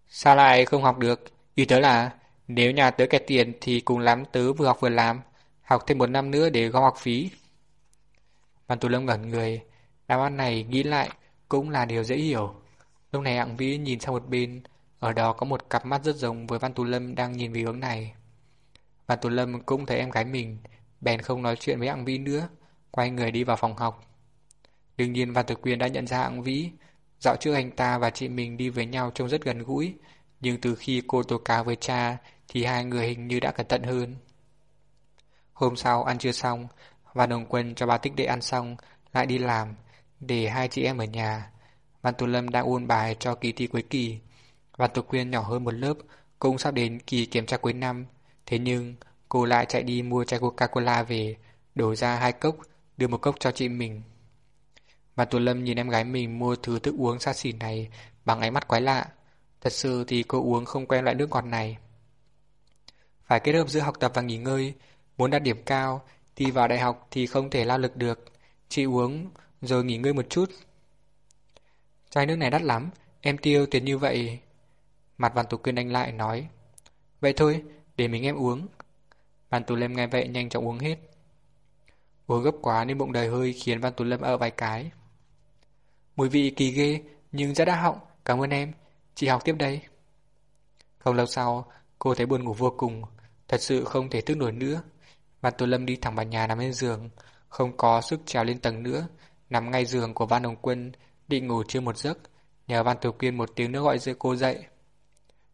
Sao lại không học được? Ý tớ là nếu nhà tớ kẹt tiền thì cùng lắm tớ vừa học vừa làm học thêm một năm nữa để gom học phí. Văn Tú Lâm ngẩn người, đáp án này nghĩ lại cũng là điều dễ hiểu. Lúc này Hạng Vĩ nhìn sang một bên, ở đó có một cặp mắt rất giống với Văn Tú Lâm đang nhìn về hướng này. Văn Tú Lâm cũng thấy em gái mình, bèn không nói chuyện với Hạng Vĩ nữa, quay người đi vào phòng học. Đương nhiên Văn Thực Quyên đã nhận ra Hạng Vĩ, dạo trước anh ta và chị mình đi với nhau trông rất gần gũi, nhưng từ khi cô tố cáo với cha thì hai người hình như đã cẩn thận hơn. Hôm sau ăn trưa xong, Văn Đồng Quân cho bà Tích Đệ ăn xong, lại đi làm, để hai chị em ở nhà. Văn Tù Lâm đang ôn bài cho kỳ thi cuối kỳ. Văn Tù Quyên nhỏ hơn một lớp, cũng sắp đến kỳ kiểm tra cuối năm. Thế nhưng, cô lại chạy đi mua chai Coca-Cola về, đổ ra hai cốc, đưa một cốc cho chị mình. Văn Tù Lâm nhìn em gái mình mua thứ thức uống xa xỉ này bằng ánh mắt quái lạ. Thật sự thì cô uống không quen loại nước ngọt này. Phải kết hợp giữa học tập và nghỉ ngơi, Muốn đạt điểm cao, thì vào đại học thì không thể lao lực được. Chị uống, rồi nghỉ ngơi một chút. Chai nước này đắt lắm, em tiêu tiền như vậy. Mặt Văn Tú Quyên đánh lại nói. Vậy thôi, để mình em uống. Văn tù Lâm nghe vậy nhanh chóng uống hết. Uống gấp quá nên bụng đầy hơi khiến Văn Tú Lâm ở vài cái. Mùi vị kỳ ghê, nhưng rất đã họng, cảm ơn em. Chị học tiếp đây. Không lâu sau, cô thấy buồn ngủ vô cùng, thật sự không thể thức nổi nữa. Văn tuấn Lâm đi thẳng vào nhà nằm lên giường, không có sức trèo lên tầng nữa, nằm ngay giường của Văn Hồng Quân, định ngủ chưa một giấc, nhờ Văn Tổ Quyên một tiếng nữa gọi dậy cô dậy.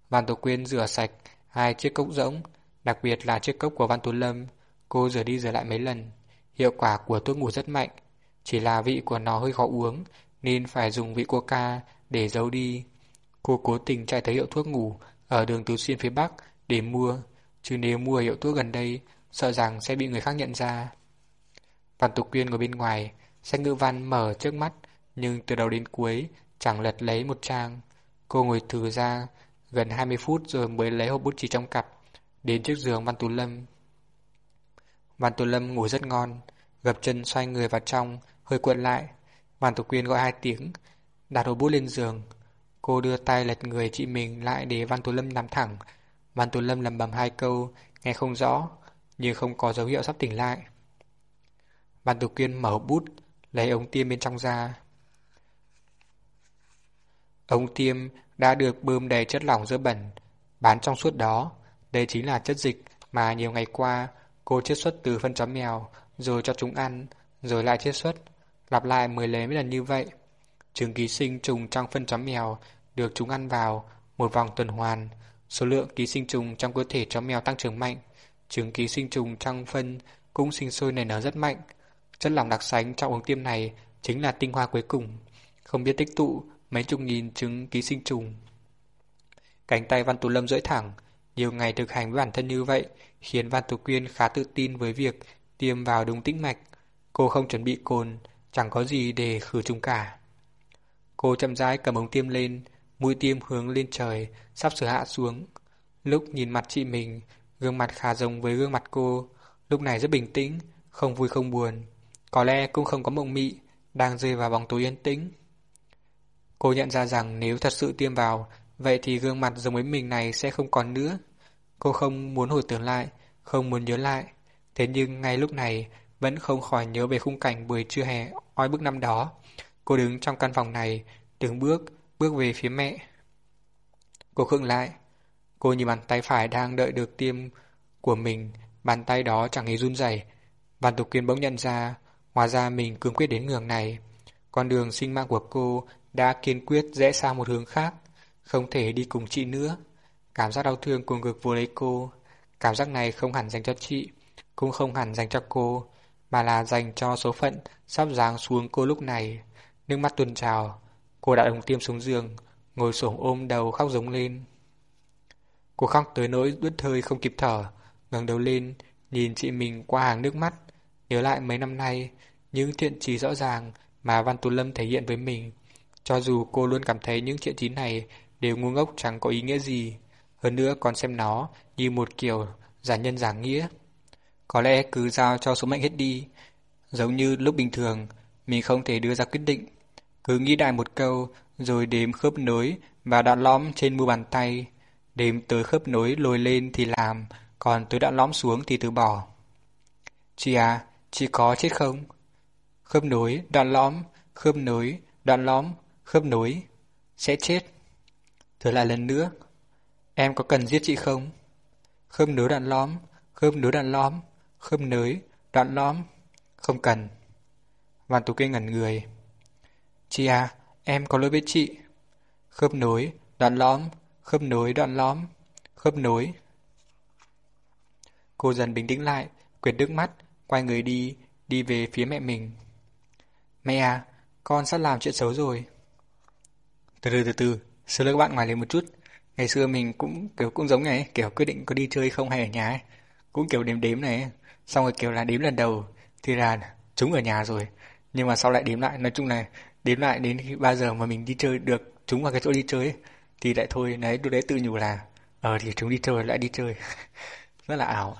Văn Tổ Quyên rửa sạch hai chiếc cốc rỗng, đặc biệt là chiếc cốc của Văn Tú Lâm, cô rửa đi rửa lại mấy lần. Hiệu quả của thuốc ngủ rất mạnh, chỉ là vị của nó hơi khó uống, nên phải dùng vị coca để giấu đi. Cô cố tình chạy tới hiệu thuốc ngủ ở đường Tứ Xuyên phía Bắc để mua, chứ nếu mua hiệu thuốc gần đây, sợ rằng sẽ bị người khác nhận ra. Văn Tục Quyên ngồi bên ngoài, sách ngữ văn mở trước mắt, nhưng từ đầu đến cuối chẳng lật lấy một trang. Cô ngồi thử ra gần 20 phút rồi mới lấy hộp bút chì trong cặp, đến trước giường Văn Tú Lâm. Văn Tú Lâm ngủ rất ngon, gập chân xoay người vào trong, hơi cuộn lại. Văn Tú Quyên gọi hai tiếng, đặt hồ bút lên giường. Cô đưa tay lật người chị mình lại để Văn Tú Lâm nằm thẳng. Văn Tú Lâm lầm bầm hai câu, nghe không rõ, nhưng không có dấu hiệu sắp tỉnh lại. Văn Tú Quyên mở bút, lấy ống tiêm bên trong ra. Ống tiêm đã được bơm đầy chất lỏng dơ bẩn, bán trong suốt đó. Đây chính là chất dịch mà nhiều ngày qua cô chiết xuất từ phân chó mèo, rồi cho chúng ăn, rồi lại chiết xuất, lặp lại mười lấy mấy lần như vậy. Trứng ký sinh trùng trong phân chó mèo được chúng ăn vào một vòng tuần hoàn, số lượng ký sinh trùng trong cơ thể chó mèo tăng trưởng mạnh, trứng ký sinh trùng trong phân cũng sinh sôi nảy nở rất mạnh. Chất lỏng đặc sánh trong ống tiêm này chính là tinh hoa cuối cùng, không biết tích tụ mấy chục nghìn trứng ký sinh trùng. Cánh tay Văn Tú Lâm rưỡi thẳng, nhiều ngày thực hành với bản thân như vậy khiến Văn Tú Quyên khá tự tin với việc tiêm vào đúng tĩnh mạch. Cô không chuẩn bị cồn, chẳng có gì để khử trùng cả. Cô chậm rãi cầm ống tiêm lên, mũi tiêm hướng lên trời, sắp sửa hạ xuống. Lúc nhìn mặt chị mình, gương mặt khá giống với gương mặt cô, lúc này rất bình tĩnh, không vui không buồn. Có lẽ cũng không có mộng mị, đang rơi vào bóng tối yên tĩnh. Cô nhận ra rằng nếu thật sự tiêm vào, vậy thì gương mặt giống với mình này sẽ không còn nữa. Cô không muốn hồi tưởng lại, không muốn nhớ lại. Thế nhưng ngay lúc này, vẫn không khỏi nhớ về khung cảnh buổi trưa hè oi bức năm đó. Cô đứng trong căn phòng này, từng bước, bước về phía mẹ. Cô khựng lại. Cô nhìn bàn tay phải đang đợi được tiêm của mình, bàn tay đó chẳng hề run rẩy. Văn Tục Kiên bỗng nhận ra, hóa ra mình cương quyết đến ngưỡng này. Con đường sinh mạng của cô đã kiên quyết rẽ sang một hướng khác, không thể đi cùng chị nữa. Cảm giác đau thương cuồng ngược vô lấy cô. Cảm giác này không hẳn dành cho chị, cũng không hẳn dành cho cô, mà là dành cho số phận sắp giáng xuống cô lúc này. Nước mắt tuôn trào, cô đã đồng tiêm xuống giường, ngồi xổm ôm đầu khóc giống lên. Cô khóc tới nỗi đứt hơi không kịp thở, ngẩng đầu lên, nhìn chị mình qua hàng nước mắt, nhớ lại mấy năm nay, những thiện trí rõ ràng mà Văn Tú Lâm thể hiện với mình. Cho dù cô luôn cảm thấy những chuyện trí này đều ngu ngốc chẳng có ý nghĩa gì, hơn nữa còn xem nó như một kiểu giả nhân giả nghĩa. Có lẽ cứ giao cho số mệnh hết đi, giống như lúc bình thường, mình không thể đưa ra quyết định. Cứ nghĩ đại một câu, rồi đếm khớp nối và đoạn lõm trên mu bàn tay. Đếm tới khớp nối lồi lên thì làm, còn tới đoạn lõm xuống thì từ bỏ. Chị à, chị có chết không? Khớp nối, đoạn lõm, khớp nối, đoạn lõm, khớp nối. Sẽ chết. Thử lại lần nữa. Em có cần giết chị không? Khớp nối đoạn lõm, khớp nối đoạn lõm, khớp nối, đoạn lõm. Không cần. Văn Tú Kinh ngẩn người. Chị à, em có lỗi với chị. Khớp nối, đoạn lõm, khớp nối, đoạn lõm, khớp nối. Cô dần bình tĩnh lại, quyệt nước mắt, quay người đi, đi về phía mẹ mình. Mẹ à, con sắp làm chuyện xấu rồi. Từ từ từ từ, xin lỗi các bạn ngoài lên một chút. Ngày xưa mình cũng kiểu cũng giống này, kiểu quyết định có đi chơi không hay ở nhà ấy. Cũng kiểu đếm đếm này, xong rồi kiểu là đếm lần đầu thì là chúng ở nhà rồi. Nhưng mà sau lại đếm lại, nói chung là đếm lại đến khi 3 giờ mà mình đi chơi được chúng vào cái chỗ đi chơi ấy, thì lại thôi, đấy, lúc đấy tự nhủ là ờ thì chúng đi chơi lại đi chơi. Rất là ảo.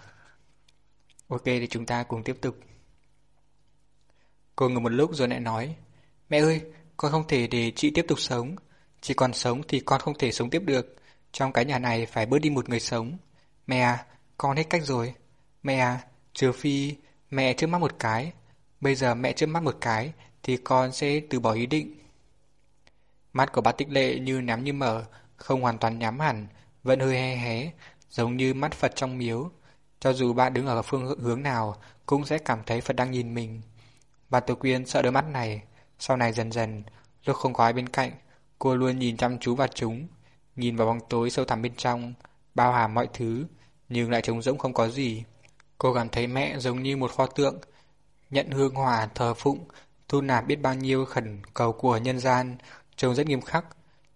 Ok thì chúng ta cùng tiếp tục. Cô ngồi một lúc rồi lại nói Mẹ ơi, con không thể để chị tiếp tục sống. Chỉ còn sống thì con không thể sống tiếp được. Trong cái nhà này phải bớt đi một người sống. Mẹ à, con hết cách rồi. Mẹ à, trừ phi mẹ trước mắt một cái. Bây giờ mẹ trước mắt một cái thì con sẽ từ bỏ ý định. Mắt của bác tích lệ như nhắm như mở, không hoàn toàn nhắm hẳn, vẫn hơi hé hé, giống như mắt Phật trong miếu. Cho dù bạn đứng ở phương hướng nào, cũng sẽ cảm thấy Phật đang nhìn mình. Bà Tử Quyên sợ đôi mắt này, sau này dần dần, lúc không có ai bên cạnh, cô luôn nhìn chăm chú vào chúng, nhìn vào bóng tối sâu thẳm bên trong, bao hàm mọi thứ, nhưng lại trống rỗng không có gì. Cô cảm thấy mẹ giống như một kho tượng, nhận hương hòa thờ phụng, thu nạp biết bao nhiêu khẩn cầu của nhân gian, trông rất nghiêm khắc.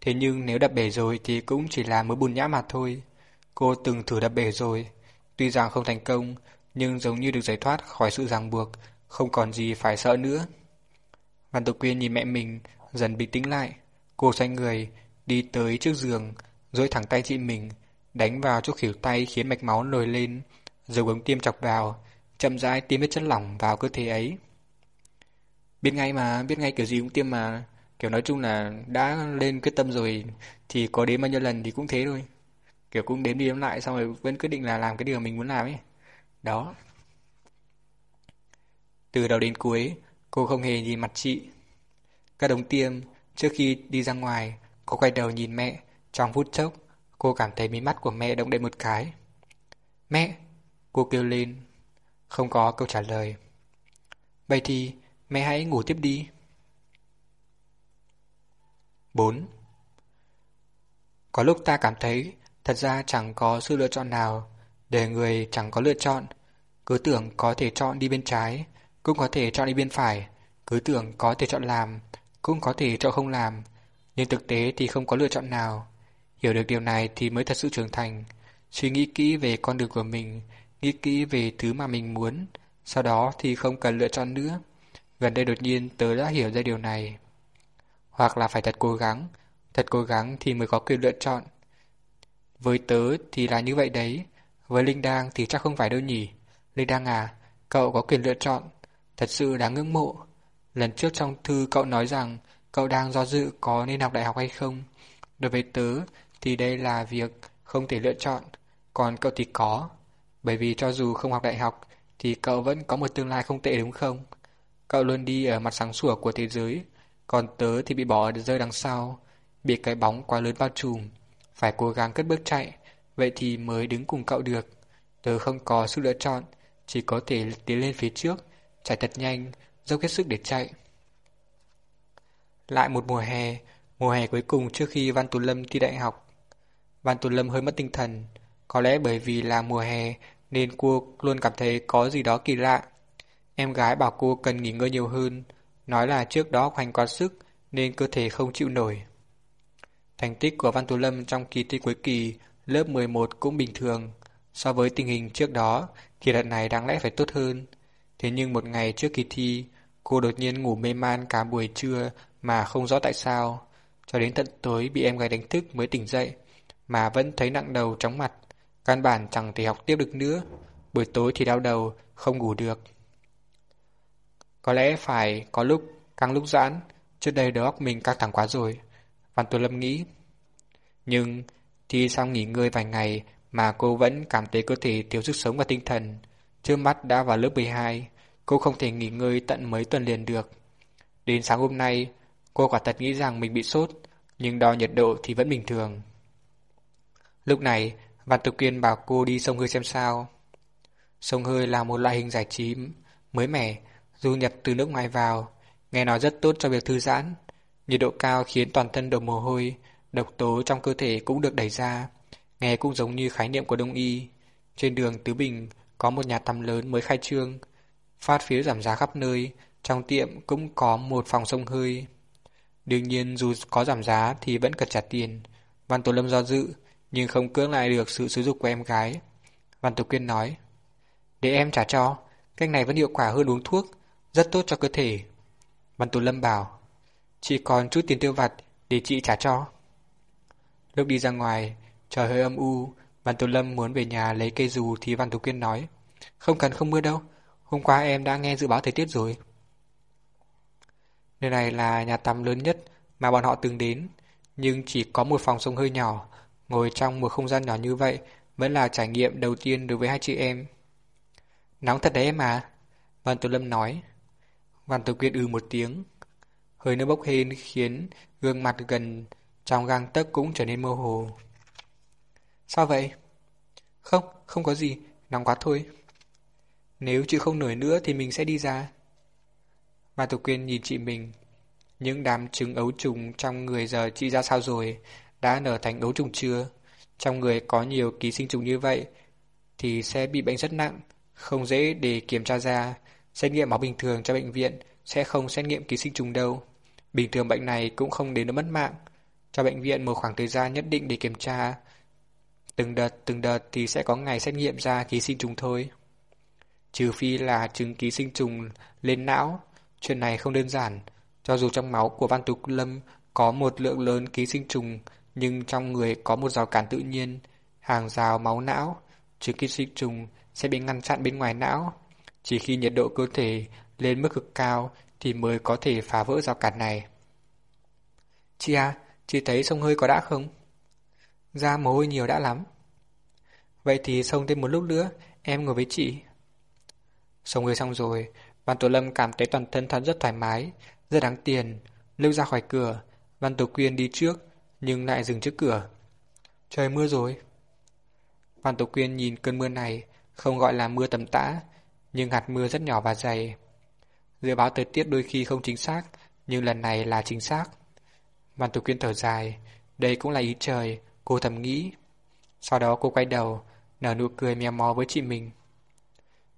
Thế nhưng nếu đập bể rồi thì cũng chỉ là mới bùn nhã mà thôi. Cô từng thử đập bể rồi. Tuy rằng không thành công, nhưng giống như được giải thoát khỏi sự ràng buộc, không còn gì phải sợ nữa. Văn Tục Quyên nhìn mẹ mình, dần bình tĩnh lại. Cô xoay người, đi tới trước giường, rồi thẳng tay chị mình, đánh vào chỗ khỉu tay khiến mạch máu nổi lên, rồi bấm tiêm chọc vào, chậm rãi tiêm hết chất lỏng vào cơ thể ấy. Biết ngay mà, biết ngay kiểu gì cũng tiêm mà, kiểu nói chung là đã lên quyết tâm rồi thì có đến bao nhiêu lần thì cũng thế thôi. Kiểu cũng đếm đi đếm lại xong rồi vẫn quyết định là làm cái điều mình muốn làm ấy. Đó. Từ đầu đến cuối, cô không hề nhìn mặt chị. Các đồng tiêm, trước khi đi ra ngoài, cô quay đầu nhìn mẹ. Trong phút chốc, cô cảm thấy mí mắt của mẹ động đậy một cái. Mẹ! Cô kêu lên. Không có câu trả lời. Vậy thì mẹ hãy ngủ tiếp đi. 4. Có lúc ta cảm thấy thật ra chẳng có sự lựa chọn nào để người chẳng có lựa chọn. Cứ tưởng có thể chọn đi bên trái, cũng có thể chọn đi bên phải. Cứ tưởng có thể chọn làm, cũng có thể chọn không làm. Nhưng thực tế thì không có lựa chọn nào. Hiểu được điều này thì mới thật sự trưởng thành. Suy nghĩ kỹ về con đường của mình, nghĩ kỹ về thứ mà mình muốn. Sau đó thì không cần lựa chọn nữa. Gần đây đột nhiên tớ đã hiểu ra điều này. Hoặc là phải thật cố gắng, thật cố gắng thì mới có quyền lựa chọn. Với tớ thì là như vậy đấy, với Linh Đang thì chắc không phải đâu nhỉ. Linh Đang à, cậu có quyền lựa chọn, thật sự đáng ngưỡng mộ. Lần trước trong thư cậu nói rằng cậu đang do dự có nên học đại học hay không. Đối với tớ thì đây là việc không thể lựa chọn, còn cậu thì có. Bởi vì cho dù không học đại học thì cậu vẫn có một tương lai không tệ đúng không? Cậu luôn đi ở mặt sáng sủa của thế giới, còn tớ thì bị bỏ rơi đằng sau, bị cái bóng quá lớn bao trùm. Phải cố gắng cất bước chạy, vậy thì mới đứng cùng cậu được. Tớ không có sự lựa chọn, chỉ có thể tiến lên phía trước, chạy thật nhanh, dốc hết sức để chạy. Lại một mùa hè, mùa hè cuối cùng trước khi Văn Tú Lâm thi đại học. Văn Tú Lâm hơi mất tinh thần, có lẽ bởi vì là mùa hè nên cô luôn cảm thấy có gì đó kỳ lạ. Em gái bảo cô cần nghỉ ngơi nhiều hơn, nói là trước đó hoành quá sức nên cơ thể không chịu nổi. Thành tích của Văn Tú Lâm trong kỳ thi cuối kỳ lớp 11 cũng bình thường. So với tình hình trước đó thì đợt này đáng lẽ phải tốt hơn. Thế nhưng một ngày trước kỳ thi, cô đột nhiên ngủ mê man cả buổi trưa mà không rõ tại sao. Cho đến tận tối bị em gái đánh thức mới tỉnh dậy, mà vẫn thấy nặng đầu chóng mặt. Căn bản chẳng thể học tiếp được nữa. Buổi tối thì đau đầu, không ngủ được. Có lẽ phải có lúc căng lúc giãn, trước đây đầu óc mình căng thẳng quá rồi. Văn Tô Lâm nghĩ. Nhưng thi xong nghỉ ngơi vài ngày mà cô vẫn cảm thấy cơ thể thiếu sức sống và tinh thần. Trước mắt đã vào lớp 12, cô không thể nghỉ ngơi tận mấy tuần liền được. Đến sáng hôm nay, cô quả thật nghĩ rằng mình bị sốt, nhưng đo nhiệt độ thì vẫn bình thường. Lúc này, Văn Tục Kiên bảo cô đi sông hơi xem sao. Sông hơi là một loại hình giải trí mới mẻ, du nhập từ nước ngoài vào, nghe nói rất tốt cho việc thư giãn. Nhiệt độ cao khiến toàn thân đổ mồ hôi, độc tố trong cơ thể cũng được đẩy ra, nghe cũng giống như khái niệm của Đông Y. Trên đường Tứ Bình có một nhà tắm lớn mới khai trương, phát phiếu giảm giá khắp nơi, trong tiệm cũng có một phòng sông hơi. Đương nhiên dù có giảm giá thì vẫn cần trả tiền. Văn Tổ Lâm do dự, nhưng không cưỡng lại được sự sử dụng của em gái. Văn Tổ Quyên nói, để em trả cho, cách này vẫn hiệu quả hơn uống thuốc, rất tốt cho cơ thể. Văn Tổ Lâm bảo, chỉ còn chút tiền tiêu vặt để chị trả cho. Lúc đi ra ngoài, trời hơi âm u, Văn Tổ Lâm muốn về nhà lấy cây dù thì Văn Tú Quyên nói, không cần không mưa đâu, hôm qua em đã nghe dự báo thời tiết rồi. Nơi này là nhà tắm lớn nhất mà bọn họ từng đến, nhưng chỉ có một phòng sông hơi nhỏ, ngồi trong một không gian nhỏ như vậy vẫn là trải nghiệm đầu tiên đối với hai chị em. Nóng thật đấy em à? Văn Tử Lâm nói. Văn Tử Quyên ư ừ một tiếng. Hơi nước bốc hên khiến gương mặt gần trong gang tấc cũng trở nên mơ hồ. Sao vậy? Không, không có gì, nóng quá thôi. Nếu chị không nổi nữa thì mình sẽ đi ra. Mà Tục Quyên nhìn chị mình. Những đám trứng ấu trùng trong người giờ chị ra sao rồi? Đã nở thành ấu trùng chưa? Trong người có nhiều ký sinh trùng như vậy thì sẽ bị bệnh rất nặng, không dễ để kiểm tra ra. Xét nghiệm máu bình thường cho bệnh viện sẽ không xét nghiệm ký sinh trùng đâu. Bình thường bệnh này cũng không đến nó mất mạng. Cho bệnh viện một khoảng thời gian nhất định để kiểm tra. Từng đợt từng đợt thì sẽ có ngày xét nghiệm ra ký sinh trùng thôi. Trừ phi là trứng ký sinh trùng lên não, chuyện này không đơn giản. Cho dù trong máu của Văn Tục Lâm có một lượng lớn ký sinh trùng, nhưng trong người có một rào cản tự nhiên, hàng rào máu não, trứng ký sinh trùng sẽ bị ngăn chặn bên ngoài não. Chỉ khi nhiệt độ cơ thể lên mức cực cao thì mới có thể phá vỡ rào cản này. Chị à, chị thấy sông hơi có đã không? Ra mồ hôi nhiều đã lắm. Vậy thì sông thêm một lúc nữa, em ngồi với chị. Sông hơi xong rồi, Văn Tổ Lâm cảm thấy toàn thân thật rất thoải mái, rất đáng tiền. Lưu ra khỏi cửa, Văn Tổ Quyên đi trước, nhưng lại dừng trước cửa. Trời mưa rồi. Văn Tổ Quyên nhìn cơn mưa này, không gọi là mưa tầm tã, nhưng hạt mưa rất nhỏ và dày. Dự báo thời tiết đôi khi không chính xác, nhưng lần này là chính xác. Văn Tổ Quyên thở dài, đây cũng là ý trời, cô thầm nghĩ. Sau đó cô quay đầu, nở nụ cười mè mó với chị mình.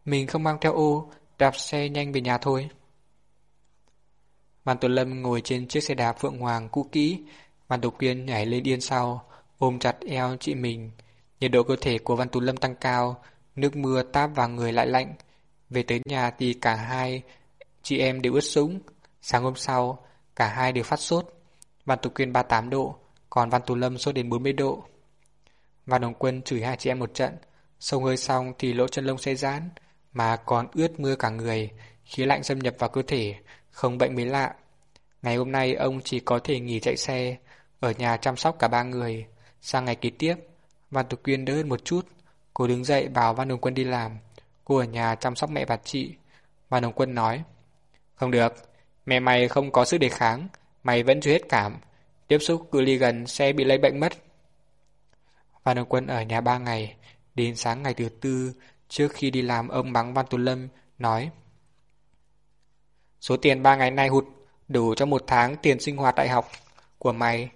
Mình không mang theo ô, đạp xe nhanh về nhà thôi. Văn Tuấn Lâm ngồi trên chiếc xe đạp Phượng Hoàng cũ kỹ, Văn Tục Quyên nhảy lên yên sau, ôm chặt eo chị mình. Nhiệt độ cơ thể của Văn Tú Lâm tăng cao, nước mưa táp vào người lại lạnh. Về tới nhà thì cả hai chị em đều ướt sũng. Sáng hôm sau, cả hai đều phát sốt. Văn Tú Quyên 38 độ, còn Văn Tú Lâm sốt đến 40 độ. Văn Đồng Quân chửi hai chị em một trận, sông hơi xong thì lỗ chân lông xe giãn, mà còn ướt mưa cả người, khí lạnh xâm nhập vào cơ thể, không bệnh mới lạ. Ngày hôm nay ông chỉ có thể nghỉ chạy xe, ở nhà chăm sóc cả ba người. Sang ngày kế tiếp, Văn Tục Quyên đỡ hơn một chút. Cô đứng dậy bảo Văn Đồng Quân đi làm. Cô ở nhà chăm sóc mẹ và chị. Văn Đồng Quân nói, Không được, mẹ mày không có sức đề kháng, mày vẫn chưa hết cảm. Tiếp xúc cự ly gần sẽ bị lây bệnh mất. Văn Đồng Quân ở nhà ba ngày, đến sáng ngày thứ tư, trước khi đi làm ông bắn Văn Tuấn Lâm, nói Số tiền ba ngày nay hụt, đủ cho một tháng tiền sinh hoạt đại học của mày.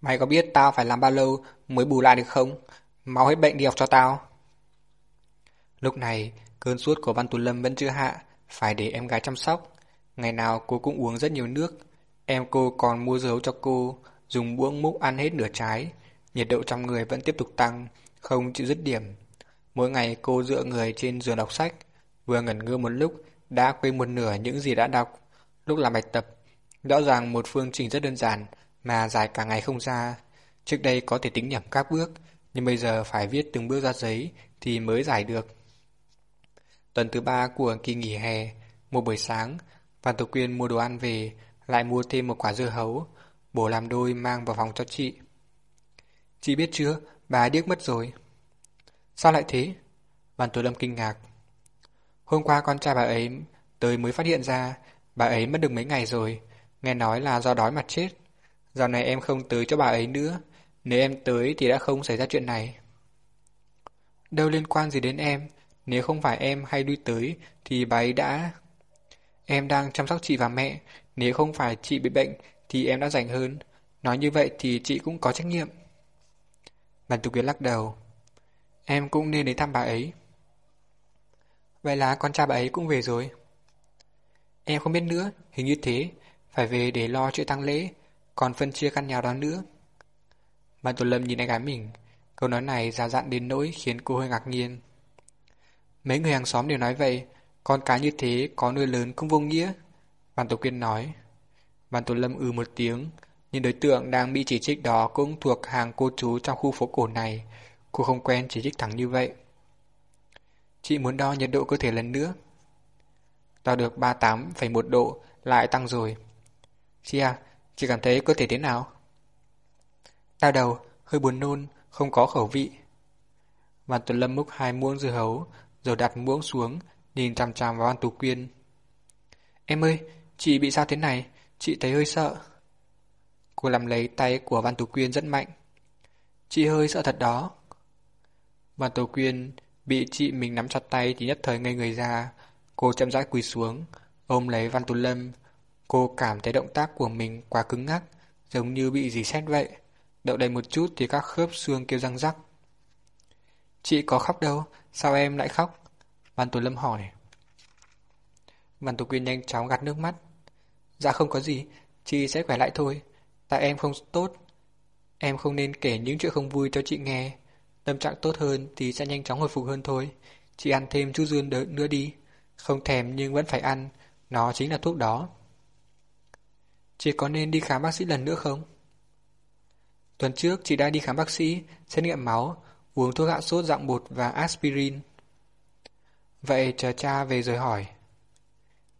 Mày có biết tao phải làm bao lâu mới bù lại được không? Mau hết bệnh đi học cho tao. Lúc này, cơn suốt của Văn Tú Lâm vẫn chưa hạ, phải để em gái chăm sóc. Ngày nào cô cũng uống rất nhiều nước. Em cô còn mua dấu cho cô, dùng muỗng múc ăn hết nửa trái. Nhiệt độ trong người vẫn tiếp tục tăng, không chịu dứt điểm. Mỗi ngày cô dựa người trên giường đọc sách, vừa ngẩn ngơ một lúc, đã quên một nửa những gì đã đọc. Lúc làm bài tập, rõ ràng một phương trình rất đơn giản, mà dài cả ngày không ra. Trước đây có thể tính nhầm các bước, nhưng bây giờ phải viết từng bước ra giấy thì mới giải được. Tuần thứ ba của kỳ nghỉ hè, một buổi sáng, Phan Tục Quyên mua đồ ăn về, lại mua thêm một quả dưa hấu, bổ làm đôi mang vào phòng cho chị. Chị biết chưa, bà điếc mất rồi. Sao lại thế? Văn Tổ Lâm kinh ngạc. Hôm qua con trai bà ấy tới mới phát hiện ra, bà ấy mất được mấy ngày rồi, nghe nói là do đói mà chết. Dạo này em không tới cho bà ấy nữa, nếu em tới thì đã không xảy ra chuyện này. Đâu liên quan gì đến em, nếu không phải em hay lui tới thì bà ấy đã... Em đang chăm sóc chị và mẹ, nếu không phải chị bị bệnh thì em đã rảnh hơn. Nói như vậy thì chị cũng có trách nhiệm. Bàn tục lắc đầu. Em cũng nên đến thăm bà ấy. Vậy là con trai bà ấy cũng về rồi. Em không biết nữa, hình như thế, phải về để lo chuyện tăng lễ, còn phân chia căn nhà đó nữa. Bạn Tổ Lâm nhìn anh gái mình, câu nói này ra dặn đến nỗi khiến cô hơi ngạc nhiên. Mấy người hàng xóm đều nói vậy, con cái như thế có nuôi lớn cũng vô nghĩa. Bạn Tổ Quyên nói. Bạn Tổ Lâm ừ một tiếng, nhưng đối tượng đang bị chỉ trích đó cũng thuộc hàng cô chú trong khu phố cổ này. Cô không quen chỉ trích thẳng như vậy. Chị muốn đo nhiệt độ cơ thể lần nữa. Đo được 38,1 độ, lại tăng rồi. Chị à, chị cảm thấy cơ thể thế nào? Đau đầu, hơi buồn nôn, không có khẩu vị. Văn Tuấn Lâm múc hai muỗng dưa hấu, rồi đặt muỗng xuống, nhìn chằm chằm vào Văn Tú Quyên. Em ơi, chị bị sao thế này? Chị thấy hơi sợ. Cô làm lấy tay của Văn Tú Quyên rất mạnh. Chị hơi sợ thật đó. Văn Tú Quyên bị chị mình nắm chặt tay thì nhất thời ngây người ra. Cô chậm rãi quỳ xuống, ôm lấy Văn Tú Lâm. Cô cảm thấy động tác của mình quá cứng ngắc, giống như bị gì xét vậy. Đậu đầy một chút thì các khớp xương kêu răng rắc. Chị có khóc đâu, sao em lại khóc? Văn Tú Lâm hỏi. Văn Tú Quyên nhanh chóng gạt nước mắt. Dạ không có gì, chị sẽ khỏe lại thôi. Tại em không tốt. Em không nên kể những chuyện không vui cho chị nghe tâm trạng tốt hơn thì sẽ nhanh chóng hồi phục hơn thôi. Chị ăn thêm chút dưa nữa đi. Không thèm nhưng vẫn phải ăn, nó chính là thuốc đó. Chị có nên đi khám bác sĩ lần nữa không? Tuần trước chị đã đi khám bác sĩ, xét nghiệm máu, uống thuốc hạ sốt dạng bột và aspirin. Vậy chờ cha về rồi hỏi.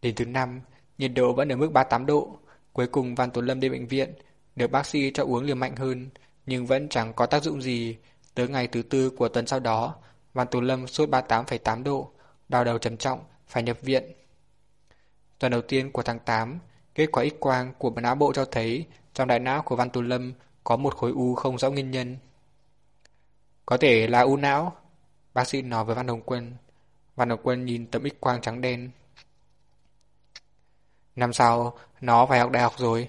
Đến thứ năm, nhiệt độ vẫn ở mức 38 độ. Cuối cùng Văn Tuấn Lâm đi bệnh viện, được bác sĩ cho uống liều mạnh hơn, nhưng vẫn chẳng có tác dụng gì. Tới ngày thứ tư của tuần sau đó, Văn Tú Lâm sốt 38,8 độ, đau đầu trầm trọng, phải nhập viện. Tuần đầu tiên của tháng 8, kết quả x-quang của não bộ cho thấy trong đại não của Văn Tú Lâm có một khối u không rõ nguyên nhân. Có thể là u não, bác sĩ nói với Văn Hồng Quân. Văn Hồng Quân nhìn tấm x-quang trắng đen. Năm sau, nó phải học đại học rồi.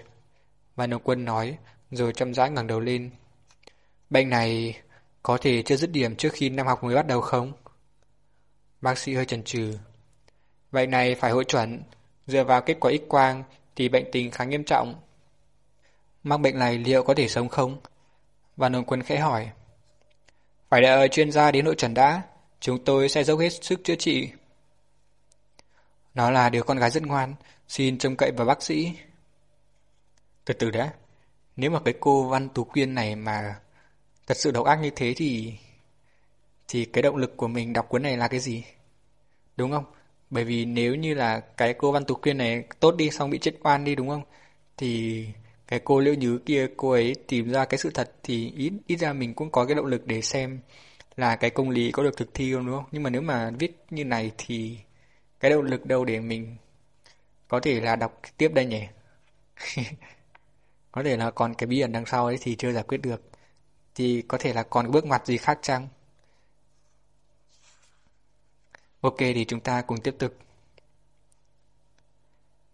Văn Hồng Quân nói, rồi chậm rãi ngẩng đầu lên. Bệnh này có thể chưa dứt điểm trước khi năm học mới bắt đầu không? Bác sĩ hơi chần chừ. Bệnh này phải hội chuẩn, dựa vào kết quả x-quang thì bệnh tình khá nghiêm trọng. Mắc bệnh này liệu có thể sống không? Văn nồng Quân khẽ hỏi. Phải đợi chuyên gia đến hội trần đã, chúng tôi sẽ dốc hết sức chữa trị. Nó là đứa con gái rất ngoan, xin trông cậy vào bác sĩ. Từ từ đã, nếu mà cái cô Văn Tú Quyên này mà thật sự độc ác như thế thì... Thì cái động lực của mình đọc cuốn này là cái gì? Đúng không? Bởi vì nếu như là cái cô Văn Tú Quyên này tốt đi xong bị chết oan đi, đúng không? Thì cái cô liễu nhứ kia, cô ấy tìm ra cái sự thật thì ít ít ra mình cũng có cái động lực để xem là cái công lý có được thực thi không, đúng không nhưng mà nếu mà viết như này thì cái động lực đâu để mình có thể là đọc tiếp đây nhỉ có thể là còn cái bí ẩn đằng sau ấy thì chưa giải quyết được thì có thể là còn bước ngoặt gì khác chăng ok thì chúng ta cùng tiếp tục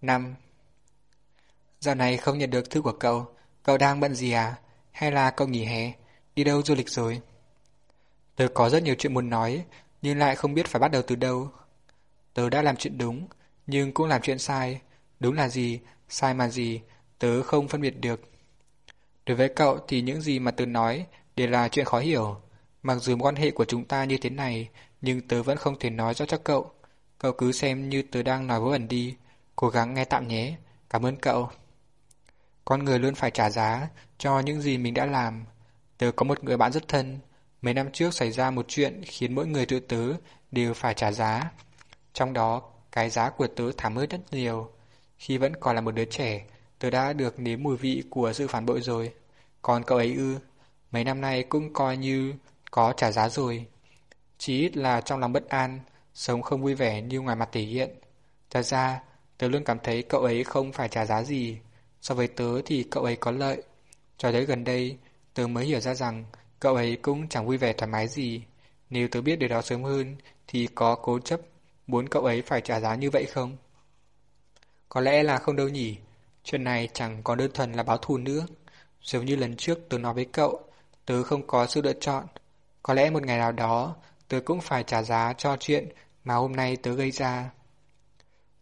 năm Dạo này không nhận được thư của cậu, cậu đang bận gì à? Hay là cậu nghỉ hè? Đi đâu du lịch rồi? Tớ có rất nhiều chuyện muốn nói, nhưng lại không biết phải bắt đầu từ đâu. Tớ đã làm chuyện đúng, nhưng cũng làm chuyện sai. Đúng là gì, sai mà gì, tớ không phân biệt được. Đối với cậu thì những gì mà tớ nói đều là chuyện khó hiểu. Mặc dù quan hệ của chúng ta như thế này, nhưng tớ vẫn không thể nói rõ cho cậu. Cậu cứ xem như tớ đang nói với ẩn đi. Cố gắng nghe tạm nhé. Cảm ơn cậu. Con người luôn phải trả giá cho những gì mình đã làm. Tớ có một người bạn rất thân. Mấy năm trước xảy ra một chuyện khiến mỗi người tự tớ đều phải trả giá. Trong đó, cái giá của tớ thảm hơn rất nhiều. Khi vẫn còn là một đứa trẻ, tớ đã được nếm mùi vị của sự phản bội rồi. Còn cậu ấy ư, mấy năm nay cũng coi như có trả giá rồi. Chỉ ít là trong lòng bất an, sống không vui vẻ như ngoài mặt thể hiện. Thật ra, tớ luôn cảm thấy cậu ấy không phải trả giá gì. So với tớ thì cậu ấy có lợi. Cho tới gần đây, tớ mới hiểu ra rằng cậu ấy cũng chẳng vui vẻ thoải mái gì. Nếu tớ biết điều đó sớm hơn, thì có cố chấp muốn cậu ấy phải trả giá như vậy không? Có lẽ là không đâu nhỉ. Chuyện này chẳng còn đơn thuần là báo thù nữa. Giống như lần trước tớ nói với cậu, tớ không có sự lựa chọn. Có lẽ một ngày nào đó, tớ cũng phải trả giá cho chuyện mà hôm nay tớ gây ra.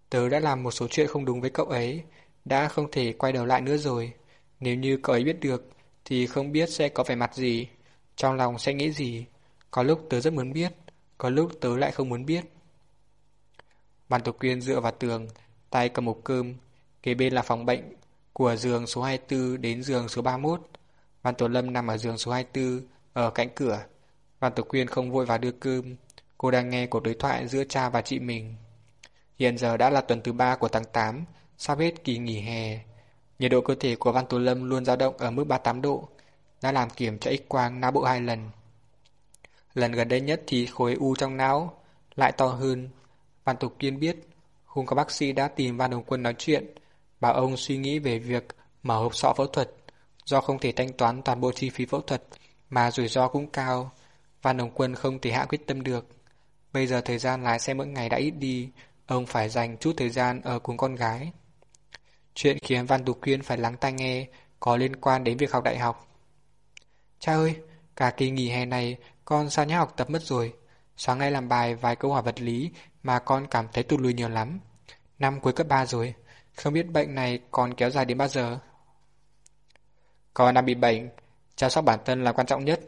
Tớ đã làm một số chuyện không đúng với cậu ấy, đã không thể quay đầu lại nữa rồi. Nếu như cậu ấy biết được, thì không biết sẽ có vẻ mặt gì, trong lòng sẽ nghĩ gì. Có lúc tớ rất muốn biết, có lúc tớ lại không muốn biết. Bàn tục quyên dựa vào tường, tay cầm một cơm, kế bên là phòng bệnh, của giường số 24 đến giường số 31. Văn Tổ Lâm nằm ở giường số 24, ở cạnh cửa. Văn Tổ Quyên không vội vào đưa cơm, cô đang nghe cuộc đối thoại giữa cha và chị mình. Hiện giờ đã là tuần thứ ba của tháng 8, Sắp hết kỳ nghỉ hè, nhiệt độ cơ thể của Văn Tổ Lâm luôn dao động ở mức 38 độ, đã làm kiểm tra x-quang não bộ hai lần. Lần gần đây nhất thì khối u trong não lại to hơn. Văn Tục Kiên biết, hôm có bác sĩ đã tìm Văn Hồng Quân nói chuyện, bảo ông suy nghĩ về việc mở hộp sọ phẫu thuật. Do không thể thanh toán toàn bộ chi phí phẫu thuật, mà rủi ro cũng cao, Văn đồng Quân không thể hạ quyết tâm được. Bây giờ thời gian lái xe mỗi ngày đã ít đi, ông phải dành chút thời gian ở cùng con gái. Chuyện khiến Văn Tú Quyên phải lắng tai nghe có liên quan đến việc học đại học. Cha ơi, cả kỳ nghỉ hè này con sao nhá học tập mất rồi. Sáng nay làm bài vài câu hỏi vật lý mà con cảm thấy tụt lùi nhiều lắm. Năm cuối cấp 3 rồi, không biết bệnh này còn kéo dài đến bao giờ. Con đang bị bệnh, chăm sóc bản thân là quan trọng nhất.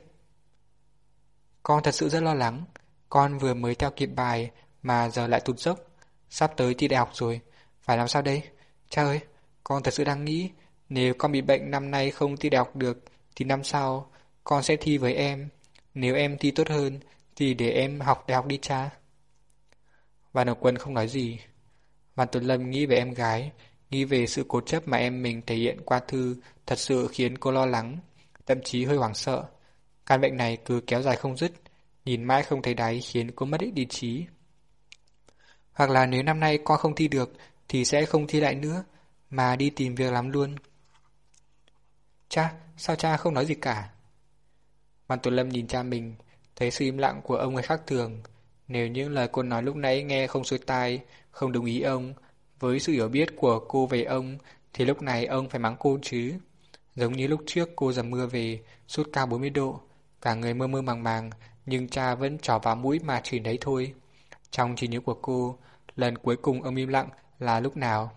con thật sự rất lo lắng. Con vừa mới theo kịp bài mà giờ lại tụt dốc. Sắp tới thi đại học rồi. Phải làm sao đây? Cha ơi, con thật sự đang nghĩ nếu con bị bệnh năm nay không thi đại học được thì năm sau con sẽ thi với em. Nếu em thi tốt hơn thì để em học đại học đi cha. Văn Hồng Quân không nói gì. Văn Tuấn Lâm nghĩ về em gái, nghĩ về sự cố chấp mà em mình thể hiện qua thư thật sự khiến cô lo lắng, thậm chí hơi hoảng sợ. Căn bệnh này cứ kéo dài không dứt, nhìn mãi không thấy đáy khiến cô mất ít ý trí. Hoặc là nếu năm nay con không thi được thì sẽ không thi lại nữa, mà đi tìm việc làm luôn. Cha, sao cha không nói gì cả? Văn Tuấn Lâm nhìn cha mình, thấy sự im lặng của ông ấy khác thường. Nếu những lời cô nói lúc nãy nghe không xuôi tai, không đồng ý ông, với sự hiểu biết của cô về ông, thì lúc này ông phải mắng cô chứ. Giống như lúc trước cô dầm mưa về, sốt cao 40 độ, cả người mơ mơ màng màng, nhưng cha vẫn trỏ vào mũi mà chỉ đấy thôi. Trong trí nhớ của cô, lần cuối cùng ông im lặng là lúc nào?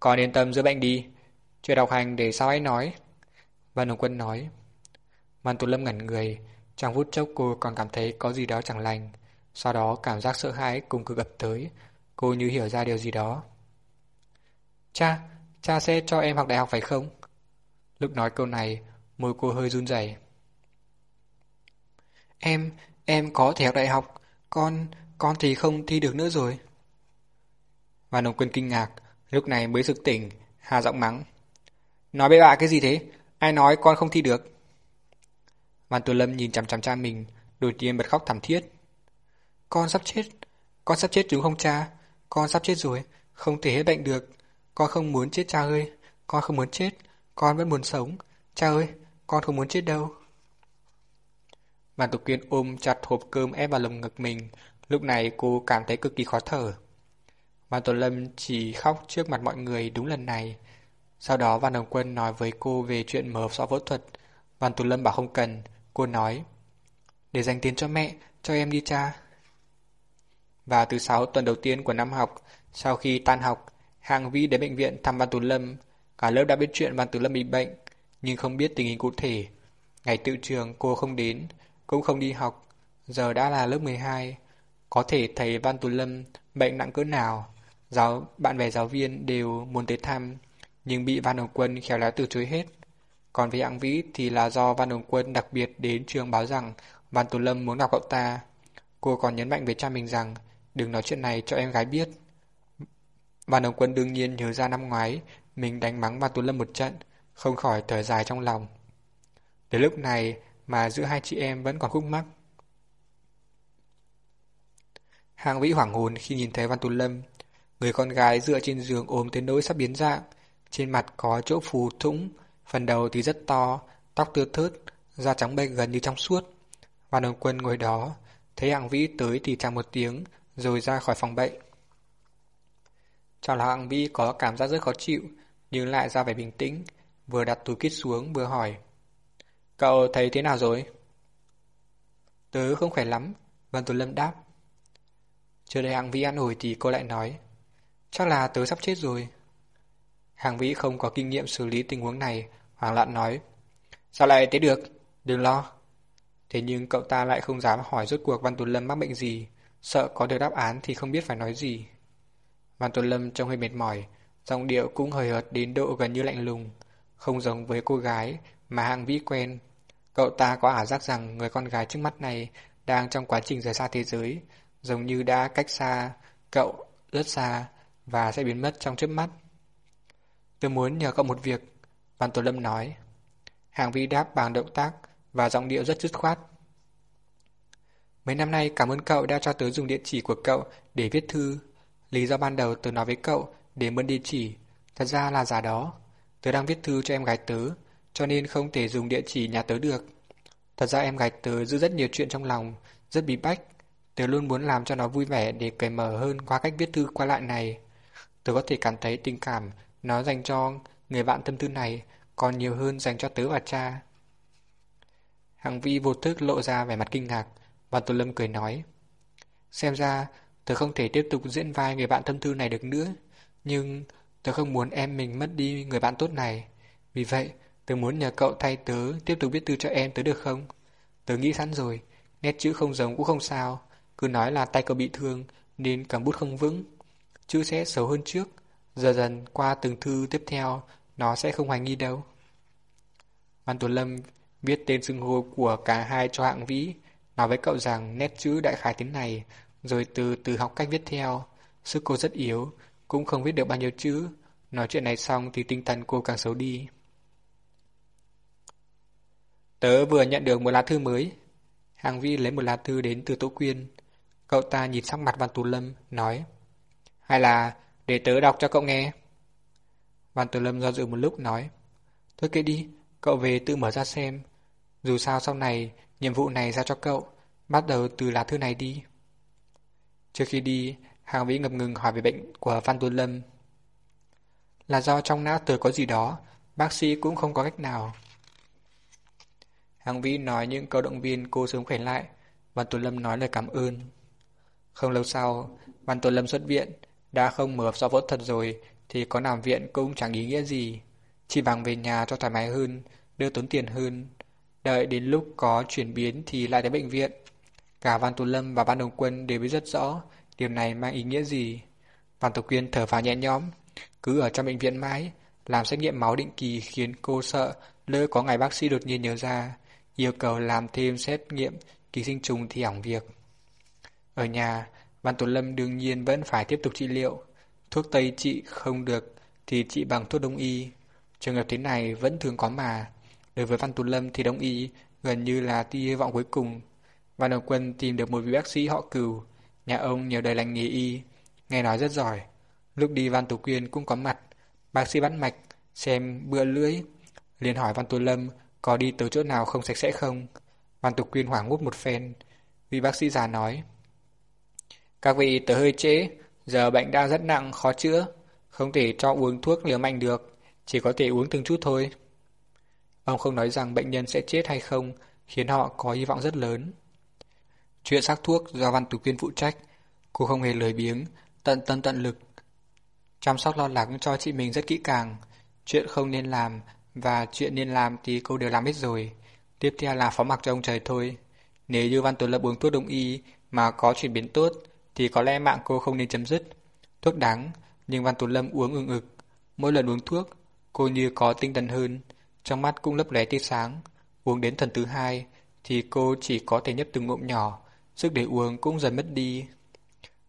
Con yên tâm giữa bệnh đi, chưa đọc hành để sao ấy nói. Văn Hồng Quân nói. Văn Tú Lâm ngẩn người, trong phút chốc cô còn cảm thấy có gì đó chẳng lành. Sau đó cảm giác sợ hãi cùng cứ ập tới, cô như hiểu ra điều gì đó. Cha, cha sẽ cho em học đại học phải không? Lúc nói câu này, môi cô hơi run rẩy. Em, em có thể học đại học, con, con thì không thi được nữa rồi. Và Hồng Quân kinh ngạc, lúc này mới sực tỉnh, hà giọng mắng. Nói bậy bạ cái gì thế? Ai nói con không thi được? Văn Tử Lâm nhìn chằm chằm cha mình, đột nhiên bật khóc thảm thiết. Con sắp chết, con sắp chết đúng không cha? Con sắp chết rồi, không thể hết bệnh được. Con không muốn chết cha ơi, con không muốn chết, con vẫn muốn sống. Cha ơi, con không muốn chết đâu. Văn Tục Kiên ôm chặt hộp cơm ép vào lồng ngực mình, lúc này cô cảm thấy cực kỳ khó thở. Văn Tuấn Lâm chỉ khóc trước mặt mọi người đúng lần này, sau đó Văn Hồng Quân nói với cô về chuyện mở sọ phẫu thuật. Văn Tú Lâm bảo không cần. Cô nói, để dành tiền cho mẹ, cho em đi cha. Và từ 6 tuần đầu tiên của năm học, sau khi tan học, Hàng Vĩ đến bệnh viện thăm Văn Tú Lâm. Cả lớp đã biết chuyện Văn Tú Lâm bị bệnh, nhưng không biết tình hình cụ thể. Ngày tự trường cô không đến, cũng không đi học. Giờ đã là lớp 12. Có thể thầy Văn Tú Lâm bệnh nặng cỡ nào. Giáo bạn bè giáo viên đều muốn tới thăm nhưng bị Văn Hồng Quân khéo léo từ chối hết. Còn với Hạng Vĩ thì là do Văn Hồng Quân đặc biệt đến trường báo rằng Văn Tú Lâm muốn gặp cậu ta. Cô còn nhấn mạnh với cha mình rằng đừng nói chuyện này cho em gái biết. Văn Hồng Quân đương nhiên nhớ ra năm ngoái mình đánh mắng Văn Tú Lâm một trận, không khỏi thở dài trong lòng. Đến lúc này mà giữa hai chị em vẫn còn khúc mắc. Hàng Vĩ hoảng hồn khi nhìn thấy Văn Tú Lâm. Người con gái dựa trên giường ôm tới nỗi sắp biến dạng. Trên mặt có chỗ phù thủng, phần đầu thì rất to, tóc tưa thớt, da trắng bệch gần như trong suốt. Văn Hồng Quân ngồi đó, thấy Hạng Vĩ tới thì chào một tiếng, rồi ra khỏi phòng bệnh. chào là Hạng Vĩ có cảm giác rất khó chịu, nhưng lại ra vẻ bình tĩnh, vừa đặt túi kít xuống vừa hỏi. Cậu thấy thế nào rồi? Tớ không khỏe lắm, Văn Tuấn Lâm đáp. Chờ đợi Hạng Vĩ ăn hồi thì cô lại nói. Chắc là tớ sắp chết rồi. Hàng Vĩ không có kinh nghiệm xử lý tình huống này, Hoàng Lạn nói. Sao lại thế được? Đừng lo. Thế nhưng cậu ta lại không dám hỏi rốt cuộc Văn Tuấn Lâm mắc bệnh gì, sợ có được đáp án thì không biết phải nói gì. Văn Tuấn Lâm trông hơi mệt mỏi, giọng điệu cũng hơi hợt đến độ gần như lạnh lùng, không giống với cô gái mà Hàng Vĩ quen. Cậu ta có ảo giác rằng người con gái trước mắt này đang trong quá trình rời xa thế giới, giống như đã cách xa cậu rất xa và sẽ biến mất trong chớp mắt. Tôi muốn nhờ cậu một việc, Văn Tổ Lâm nói. Hàng Vi đáp bằng động tác và giọng điệu rất dứt khoát. Mấy năm nay cảm ơn cậu đã cho tớ dùng địa chỉ của cậu để viết thư. Lý do ban đầu tớ nói với cậu để mượn địa chỉ, thật ra là giả đó. Tớ đang viết thư cho em gái tớ, cho nên không thể dùng địa chỉ nhà tớ được. Thật ra em gái tớ giữ rất nhiều chuyện trong lòng, rất bí bách. Tớ luôn muốn làm cho nó vui vẻ để cởi mở hơn qua cách viết thư qua lại này. Tớ có thể cảm thấy tình cảm nó dành cho người bạn tâm tư này còn nhiều hơn dành cho tớ và cha. Hằng Vi vô thức lộ ra vẻ mặt kinh ngạc, và Tô Lâm cười nói. Xem ra, tớ không thể tiếp tục diễn vai người bạn tâm tư này được nữa, nhưng tớ không muốn em mình mất đi người bạn tốt này. Vì vậy, tớ muốn nhờ cậu thay tớ tiếp tục viết thư cho em tớ được không? Tớ tớ nghĩ sẵn rồi, nét chữ không giống cũng không sao, cứ nói là tay cậu bị thương nên cầm bút không vững. Chữ sẽ xấu hơn trước, dần dần qua từng thư tiếp theo nó sẽ không hoài nghi đâu. Văn Tuấn Lâm viết tên xưng hô của cả hai cho hạng vĩ, nói với cậu rằng nét chữ đại khái tiếng này, rồi từ từ học cách viết theo. Sức cô rất yếu, cũng không viết được bao nhiêu chữ. Nói chuyện này xong thì tinh thần cô càng xấu đi. Tớ vừa nhận được một lá thư mới. Hàng Vi lấy một lá thư đến từ Tố Quyên. Cậu ta nhìn sắc mặt Văn Tú Lâm, nói Hay là để tớ đọc cho cậu nghe. Văn Tử Lâm do dự một lúc nói Thôi kệ đi, cậu về tự mở ra xem. Dù sao sau này, nhiệm vụ này giao cho cậu, bắt đầu từ lá thư này đi. Trước khi đi, Hàng Vĩ ngập ngừng hỏi về bệnh của Văn Tử Lâm. Là do trong não tớ có gì đó, bác sĩ cũng không có cách nào. Hàng Vĩ nói những câu động viên cô sớm khỏe lại, Văn Tử Lâm nói lời cảm ơn. Không lâu sau, Văn Tử Lâm xuất viện, đã không mở do phẫu thuật rồi thì có nằm viện cũng chẳng ý nghĩa gì. Chỉ bằng về nhà cho thoải mái hơn, đỡ tốn tiền hơn. Đợi đến lúc có chuyển biến thì lại đến bệnh viện. Cả Văn Tú Lâm và Văn Đồng Quân đều biết rất rõ điều này mang ý nghĩa gì. Văn Tổ Quyên thở phào nhẹ nhõm, cứ ở trong bệnh viện mãi, làm xét nghiệm máu định kỳ khiến cô sợ lỡ có ngày bác sĩ đột nhiên nhớ ra, yêu cầu làm thêm xét nghiệm ký sinh trùng thì hỏng việc. Ở nhà, Văn Tổ Lâm đương nhiên vẫn phải tiếp tục trị liệu. Thuốc Tây trị không được thì trị bằng thuốc Đông Y. Trường hợp thế này vẫn thường có mà. Đối với Văn Tú Lâm thì Đông Y gần như là tia hy vọng cuối cùng. Văn Đồng Quân tìm được một vị bác sĩ họ cừu. Nhà ông nhiều đời lành nghề y, nghe nói rất giỏi. Lúc đi Văn Tú Quyên cũng có mặt. Bác sĩ bắt mạch, xem bữa lưỡi. liền hỏi Văn Tú Lâm có đi tới chỗ nào không sạch sẽ không. Văn Tú Quyên hoảng hốt một phen. Vị bác sĩ già nói. Các vị tới hơi trễ, giờ bệnh đã rất nặng, khó chữa. Không thể cho uống thuốc liều mạnh được, chỉ có thể uống từng chút thôi. Ông không nói rằng bệnh nhân sẽ chết hay không, khiến họ có hy vọng rất lớn. Chuyện sắc thuốc do Văn Tú Quyên phụ trách, cô không hề lười biếng, tận tâm tận lực. Chăm sóc lo lắng cho chị mình rất kỹ càng, chuyện không nên làm và chuyện nên làm thì cô đều làm hết rồi. Tiếp theo là phó mặc cho ông trời thôi. Nếu như Văn Tú Lập uống thuốc đông y mà có chuyển biến tốt, thì có lẽ mạng cô không nên chấm dứt. Thuốc đắng, nhưng Văn Tú Lâm uống ưng ực. Mỗi lần uống thuốc, cô như có tinh thần hơn, trong mắt cũng lấp lóe tia sáng. Uống đến thần thứ hai, thì cô chỉ có thể nhấp từng ngụm nhỏ, sức để uống cũng dần mất đi.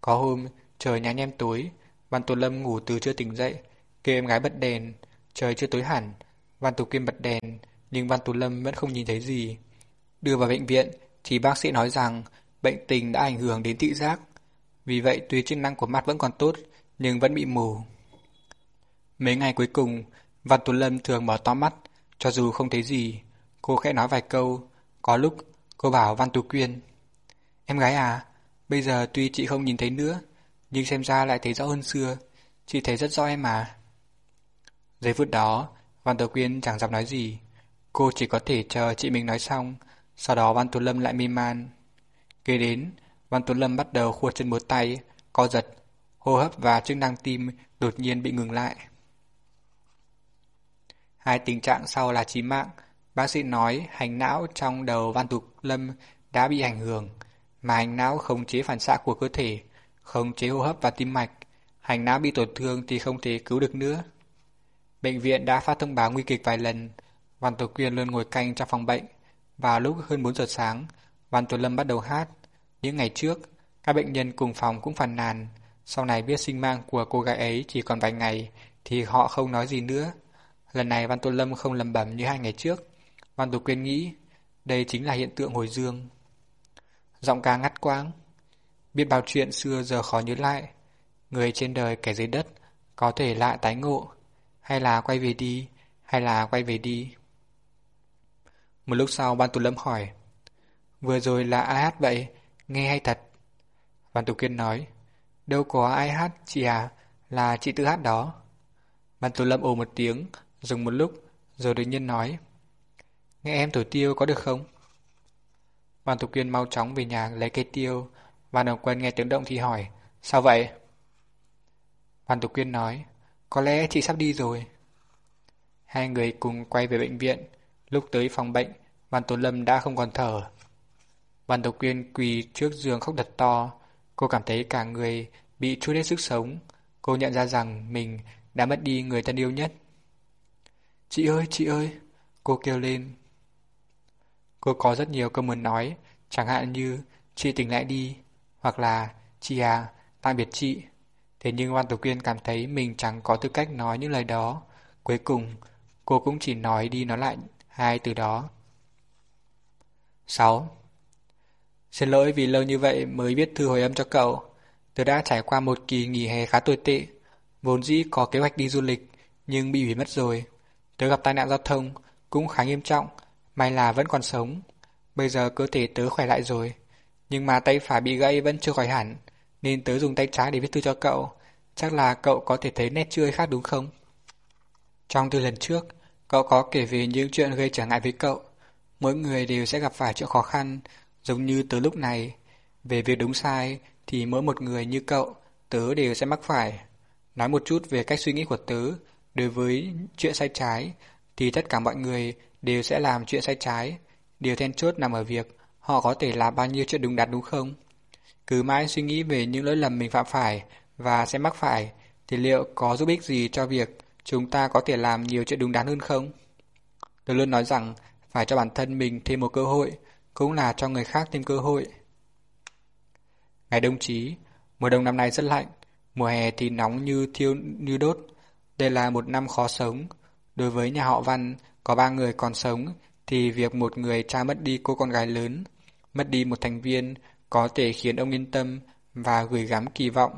Có hôm, trời nhá nhem tối, Văn Tú Lâm ngủ từ chưa tỉnh dậy, kêu em gái bật đèn, trời chưa tối hẳn, Văn Tú Kim bật đèn, nhưng Văn Tú Lâm vẫn không nhìn thấy gì. Đưa vào bệnh viện, thì bác sĩ nói rằng bệnh tình đã ảnh hưởng đến thị giác, vì vậy tuy chức năng của mắt vẫn còn tốt, nhưng vẫn bị mù. Mấy ngày cuối cùng, Văn Tuấn Lâm thường mở to mắt, cho dù không thấy gì. Cô khẽ nói vài câu, có lúc cô bảo Văn Tú Quyên. Em gái à, bây giờ tuy chị không nhìn thấy nữa, nhưng xem ra lại thấy rõ hơn xưa. Chị thấy rất rõ em mà. Giây phút đó, Văn Tú Quyên chẳng dám nói gì. Cô chỉ có thể chờ chị mình nói xong, sau đó Văn Tuấn Lâm lại mê man. Kế đến, Văn Tuấn Lâm bắt đầu khua chân múa tay, co giật, hô hấp và chức năng tim đột nhiên bị ngừng lại. Hai tình trạng sau là chí mạng. Bác sĩ nói hành não trong đầu Văn Tục Lâm đã bị ảnh hưởng, mà hành não không chế phản xạ của cơ thể, không chế hô hấp và tim mạch. Hành não bị tổn thương thì không thể cứu được nữa. Bệnh viện đã phát thông báo nguy kịch vài lần. Văn Tổ Quyên luôn ngồi canh trong phòng bệnh. Vào lúc hơn 4 giờ sáng, Văn Tổ Lâm bắt đầu hát. Những ngày trước, các bệnh nhân cùng phòng cũng phàn nàn. Sau này biết sinh mang của cô gái ấy chỉ còn vài ngày, thì họ không nói gì nữa. Lần này Văn Tô Lâm không lầm bẩm như hai ngày trước. Văn Tô Quyên nghĩ, đây chính là hiện tượng hồi dương. Giọng ca ngắt quãng. Biết bao chuyện xưa giờ khó nhớ lại. Người trên đời kẻ dưới đất có thể lại tái ngộ. Hay là quay về đi, hay là quay về đi. Một lúc sau Văn Tô Lâm hỏi. Vừa rồi là ai hát vậy? Nghe hay thật? Văn Tú Kiên nói, đâu có ai hát chị à, là chị tự hát đó. Văn Tú Lâm ồ một tiếng, dừng một lúc, rồi đột nhiên nói, nghe em thổi tiêu có được không? Văn Tú Kiên mau chóng về nhà lấy cây tiêu, Văn Đồng Quân nghe tiếng động thì hỏi, sao vậy? Văn Tú Kiên nói, có lẽ chị sắp đi rồi. Hai người cùng quay về bệnh viện, lúc tới phòng bệnh, Văn Tú Lâm đã không còn thở, Văn Độc Quyên quỳ trước giường khóc thật to. Cô cảm thấy cả người bị chui hết sức sống. Cô nhận ra rằng mình đã mất đi người thân yêu nhất. Chị ơi, chị ơi! Cô kêu lên. Cô có rất nhiều câu muốn nói, chẳng hạn như chị tỉnh lại đi, hoặc là chị à, tạm biệt chị. Thế nhưng Văn Tổ Quyên cảm thấy mình chẳng có tư cách nói những lời đó. Cuối cùng, cô cũng chỉ nói đi nói lại hai từ đó. 6. Xin lỗi vì lâu như vậy mới viết thư hồi âm cho cậu. Tớ đã trải qua một kỳ nghỉ hè khá tồi tệ. Vốn dĩ có kế hoạch đi du lịch, nhưng bị hủy mất rồi. Tớ gặp tai nạn giao thông, cũng khá nghiêm trọng, may là vẫn còn sống. Bây giờ cơ thể tớ khỏe lại rồi, nhưng mà tay phải bị gãy vẫn chưa khỏi hẳn, nên tớ dùng tay trái để viết thư cho cậu. Chắc là cậu có thể thấy nét chưa khác đúng không? Trong thư lần trước, cậu có kể về những chuyện gây trở ngại với cậu. Mỗi người đều sẽ gặp phải chuyện khó khăn, giống như tớ lúc này. Về việc đúng sai thì mỗi một người như cậu, tớ đều sẽ mắc phải. Nói một chút về cách suy nghĩ của tớ đối với chuyện sai trái, thì tất cả mọi người đều sẽ làm chuyện sai trái. Điều then chốt nằm ở việc họ có thể làm bao nhiêu chuyện đúng đắn đúng không? Cứ mãi suy nghĩ về những lỗi lầm mình phạm phải và sẽ mắc phải, thì liệu có giúp ích gì cho việc chúng ta có thể làm nhiều chuyện đúng đắn hơn không? Tôi luôn nói rằng phải cho bản thân mình thêm một cơ hội, cũng là cho người khác thêm cơ hội. Ngày đông chí, mùa đông năm nay rất lạnh, mùa hè thì nóng như thiêu như đốt. Đây là một năm khó sống. Đối với nhà họ Văn, có ba người còn sống, thì việc một người cha mất đi cô con gái lớn, mất đi một thành viên có thể khiến ông yên tâm và gửi gắm kỳ vọng,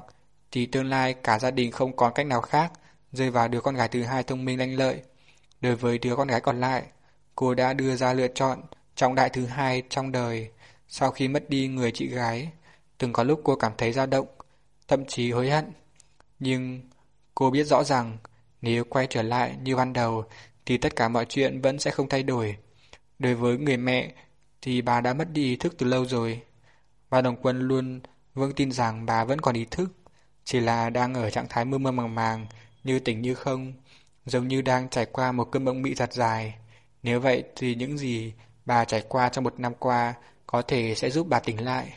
thì tương lai cả gia đình không còn cách nào khác rơi vào đứa con gái thứ hai thông minh lanh lợi. Đối với đứa con gái còn lại, cô đã đưa ra lựa chọn trọng đại thứ hai trong đời sau khi mất đi người chị gái. Từng có lúc cô cảm thấy dao động, thậm chí hối hận. Nhưng cô biết rõ rằng nếu quay trở lại như ban đầu thì tất cả mọi chuyện vẫn sẽ không thay đổi. Đối với người mẹ thì bà đã mất đi ý thức từ lâu rồi. Và đồng quân luôn vững tin rằng bà vẫn còn ý thức, chỉ là đang ở trạng thái mơ mơ màng màng, như tỉnh như không, giống như đang trải qua một cơn mộng mị giặt dài. Nếu vậy thì những gì bà trải qua trong một năm qua có thể sẽ giúp bà tỉnh lại.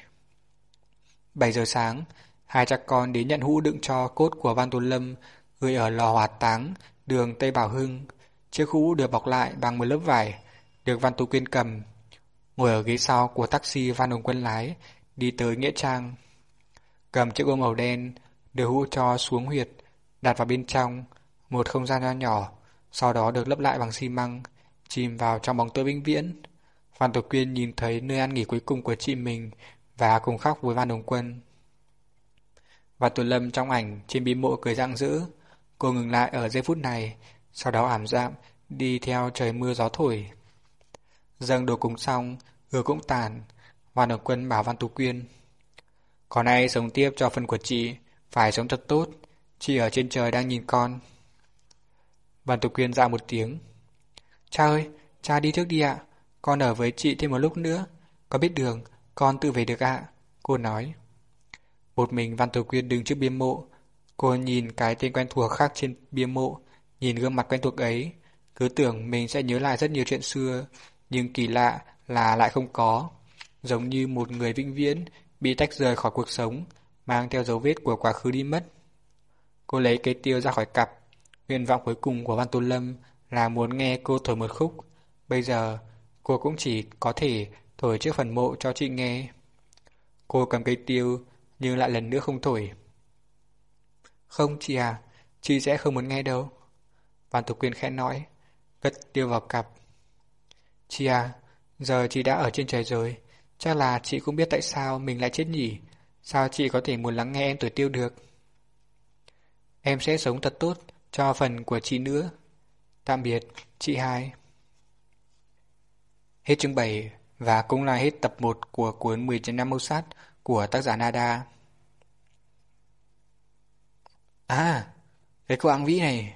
7 giờ sáng, hai cha con đến nhận hũ đựng cho cốt của Văn Tôn Lâm gửi ở lò hỏa táng đường Tây Bảo Hưng. Chiếc hũ được bọc lại bằng một lớp vải, được Văn Tú Quyên cầm. Ngồi ở ghế sau của taxi Văn Hồng Quân lái, đi tới Nghĩa Trang. Cầm chiếc ô màu đen, đưa hũ cho xuống huyệt, đặt vào bên trong, một không gian nho nhỏ, sau đó được lấp lại bằng xi măng, chìm vào trong bóng tối vĩnh viễn. Phan Tổ Quyên nhìn thấy nơi ăn nghỉ cuối cùng của chị mình và cùng khóc với Văn Đồng Quân. Và Tuấn Lâm trong ảnh trên bí mộ cười rạng rỡ. Cô ngừng lại ở giây phút này, sau đó ảm đạm đi theo trời mưa gió thổi. Dâng đồ cúng xong, hứa cũng tàn. Văn Đồng Quân bảo Văn Tú Quyên. Còn nay sống tiếp cho phần của chị, phải sống thật tốt. Chị ở trên trời đang nhìn con. Văn Tú Quyên dạ một tiếng. Cha ơi, cha đi trước đi ạ. Con ở với chị thêm một lúc nữa. Có biết đường, con tự về được ạ. Cô nói. Một mình Văn Tử Quyên đứng trước bia mộ. Cô nhìn cái tên quen thuộc khác trên bia mộ, nhìn gương mặt quen thuộc ấy. Cứ tưởng mình sẽ nhớ lại rất nhiều chuyện xưa, nhưng kỳ lạ là lại không có. Giống như một người vĩnh viễn bị tách rời khỏi cuộc sống, mang theo dấu vết của quá khứ đi mất. Cô lấy cây tiêu ra khỏi cặp. Nguyện vọng cuối cùng của Văn Tôn Lâm là muốn nghe cô thổi một khúc. Bây giờ, cô cũng chỉ có thể thổi trước phần mộ cho chị nghe. Cô cầm cây tiêu, nhưng lại lần nữa không thổi. Không chị à, chị sẽ không muốn nghe đâu. Văn Tục Quyên khẽ nói, cất tiêu vào cặp. Chị à, giờ chị đã ở trên trời rồi, chắc là chị cũng biết tại sao mình lại chết nhỉ. Sao chị có thể muốn lắng nghe em tuổi tiêu được? Em sẽ sống thật tốt cho phần của chị nữa. Tạm biệt, chị hai. Hết chương 7 và cũng là hết tập 1 của cuốn 10 trên 5 mâu sát của tác giả Nada. À, cái cô áng vĩ này,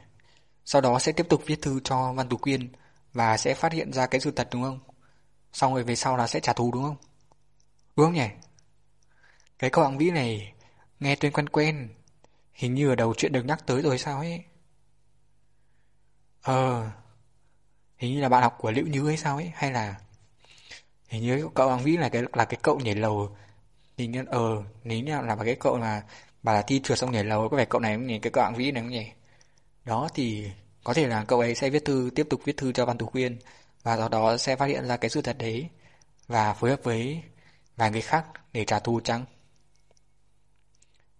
sau đó sẽ tiếp tục viết thư cho Văn Tú Quyên và sẽ phát hiện ra cái sự thật đúng không? Xong rồi về sau là sẽ trả thù đúng không? Đúng không nhỉ? Cái cô áng vĩ này nghe tên quen quen, hình như ở đầu chuyện được nhắc tới rồi sao ấy. Ờ, hình như là bạn học của Liễu Như hay sao ấy, hay là... hình như cậu Hoàng Vĩ là cái là cái cậu nhảy lầu hình như ờ nếu như là cái cậu là bà là thi trượt xong nhảy lầu có vẻ cậu này cũng nhảy cái cậu Hoàng Vĩ này cũng nhảy đó thì có thể là cậu ấy sẽ viết thư tiếp tục viết thư cho Văn Tú Quyên và sau đó sẽ phát hiện ra cái sự thật đấy và phối hợp với vài người khác để trả thù chăng?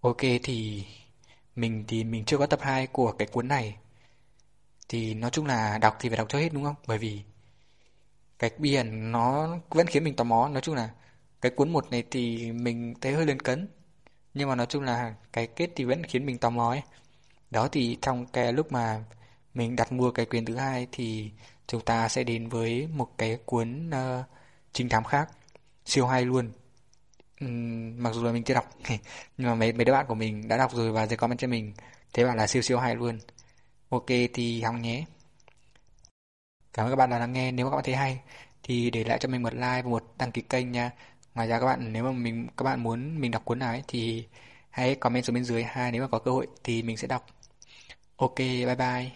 Ok thì mình thì mình chưa có tập 2 của cái cuốn này. Thì nói chung là đọc thì phải đọc cho hết đúng không? Bởi vì cái biển nó vẫn khiến mình tò mò. Nói chung là cái cuốn một này thì mình thấy hơi lên cấn. Nhưng mà nói chung là cái kết thì vẫn khiến mình tò mò ấy. Đó thì trong cái lúc mà mình đặt mua cái quyền thứ hai thì chúng ta sẽ đến với một cái cuốn uh, trinh thám khác siêu hay luôn uhm, mặc dù là mình chưa đọc nhưng mà mấy mấy đứa bạn của mình đã đọc rồi và dưới comment cho mình thế bạn là siêu siêu hay luôn ok thì hóng nhé. Cảm ơn các bạn đã lắng nghe. Nếu các bạn thấy hay, thì để lại cho mình một like và một đăng ký kênh nha. Ngoài ra các bạn, nếu mà mình, các bạn muốn mình đọc cuốn nào ấy, thì hãy comment xuống bên dưới. Ha nếu mà có cơ hội thì mình sẽ đọc. Ok, bye bye.